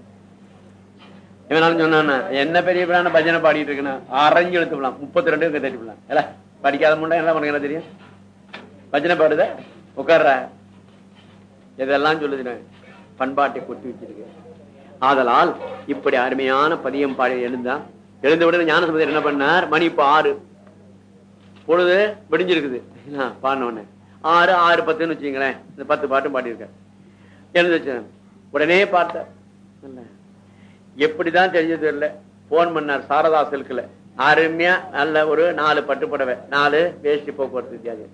[SPEAKER 1] இவனாலும் சொன்னானா என்ன பெரிய பிரான பஜனை பாடிட்டு இருக்கணும் அரைஞ்சு எழுத்துக்கலாம் முப்பத்தி ரெண்டு தட்டி விடலாம். இல்ல படிக்காத முண்டா என்ன உனக்கு என்ன தெரியும்? பஜனை பாடுத உட்கார்ற. இதெல்லாம் சொல்லுது பண்பாட்டை கொட்டி வச்சிருக்கு ஆதலால் இப்படி அருமையான பதியம் பாடி எழுந்தான் எழுந்தவுடனே உடனே என்ன பண்ணார்? மணி இப்ப ஆறு. பொழுது விடிஞ்சிருக்குது. என்ன, பாடின உடனே ஆறு ஆறு பத்துன்னு வச்சுங்களேன் இந்த பத்து பாட்டும் பாடியிருக்காரு. எழுந்து வச்சேன் உடனே பார்த்தார். எப்படிதான் தெரிஞ்சது தெரியல. போன் பண்ணார் சாரதா சில்க்ல அருமையா நல்ல ஒரு நாலு பட்டு புடவை. நாலு வேஷ்டி போக்குவரத்து வித்தியாசம்.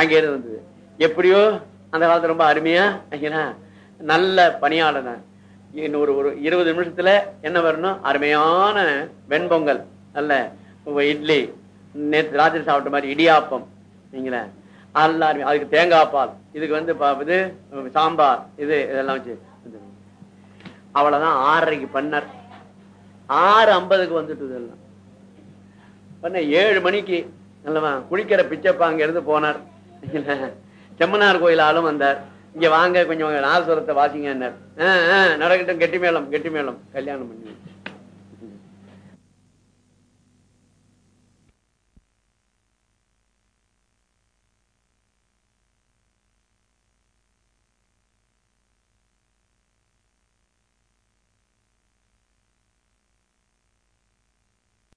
[SPEAKER 1] அங்கே இருந்து வந்தது. எப்படியோ அந்த காலத்துல ரொம்ப அருமையா நல்ல பணியாளன. இன்னும் ஒரு ஒரு இருபது நிமிஷத்துல என்ன வரணும்? அருமையான வெண்பொங்கல். நல்ல இட்லி. நேற்று ராத்திரி சாப்பிட்ட மாதிரி இடியாப்பம். நீங்களே. எல்லாருமே அதுக்கு தேங்காய் பால். இதுக்கு வந்து பா- இது சாம்பார். இது இதெல்லாம் வச்சு. அவ்வளவுதான். ஆறரைக்கு பண்ணார். ஆறு ஐம்பதுக்கு வந்துட்டு இதெல்லாம். பண்ண ஏழு மணிக்கு நல்லவா குளிக்கிற பிச்சைப்பா அங்க இருந்து போனார் செம்மனார் கோயிலாலும் வந்தார். இங்க வாங்க கொஞ்சம் நாதஸ்வரத்தை வாசிங்க நடக்கட்டும் கெட்டி மேளம் கெட்டி மேளம் கல்யாணம் பண்ணி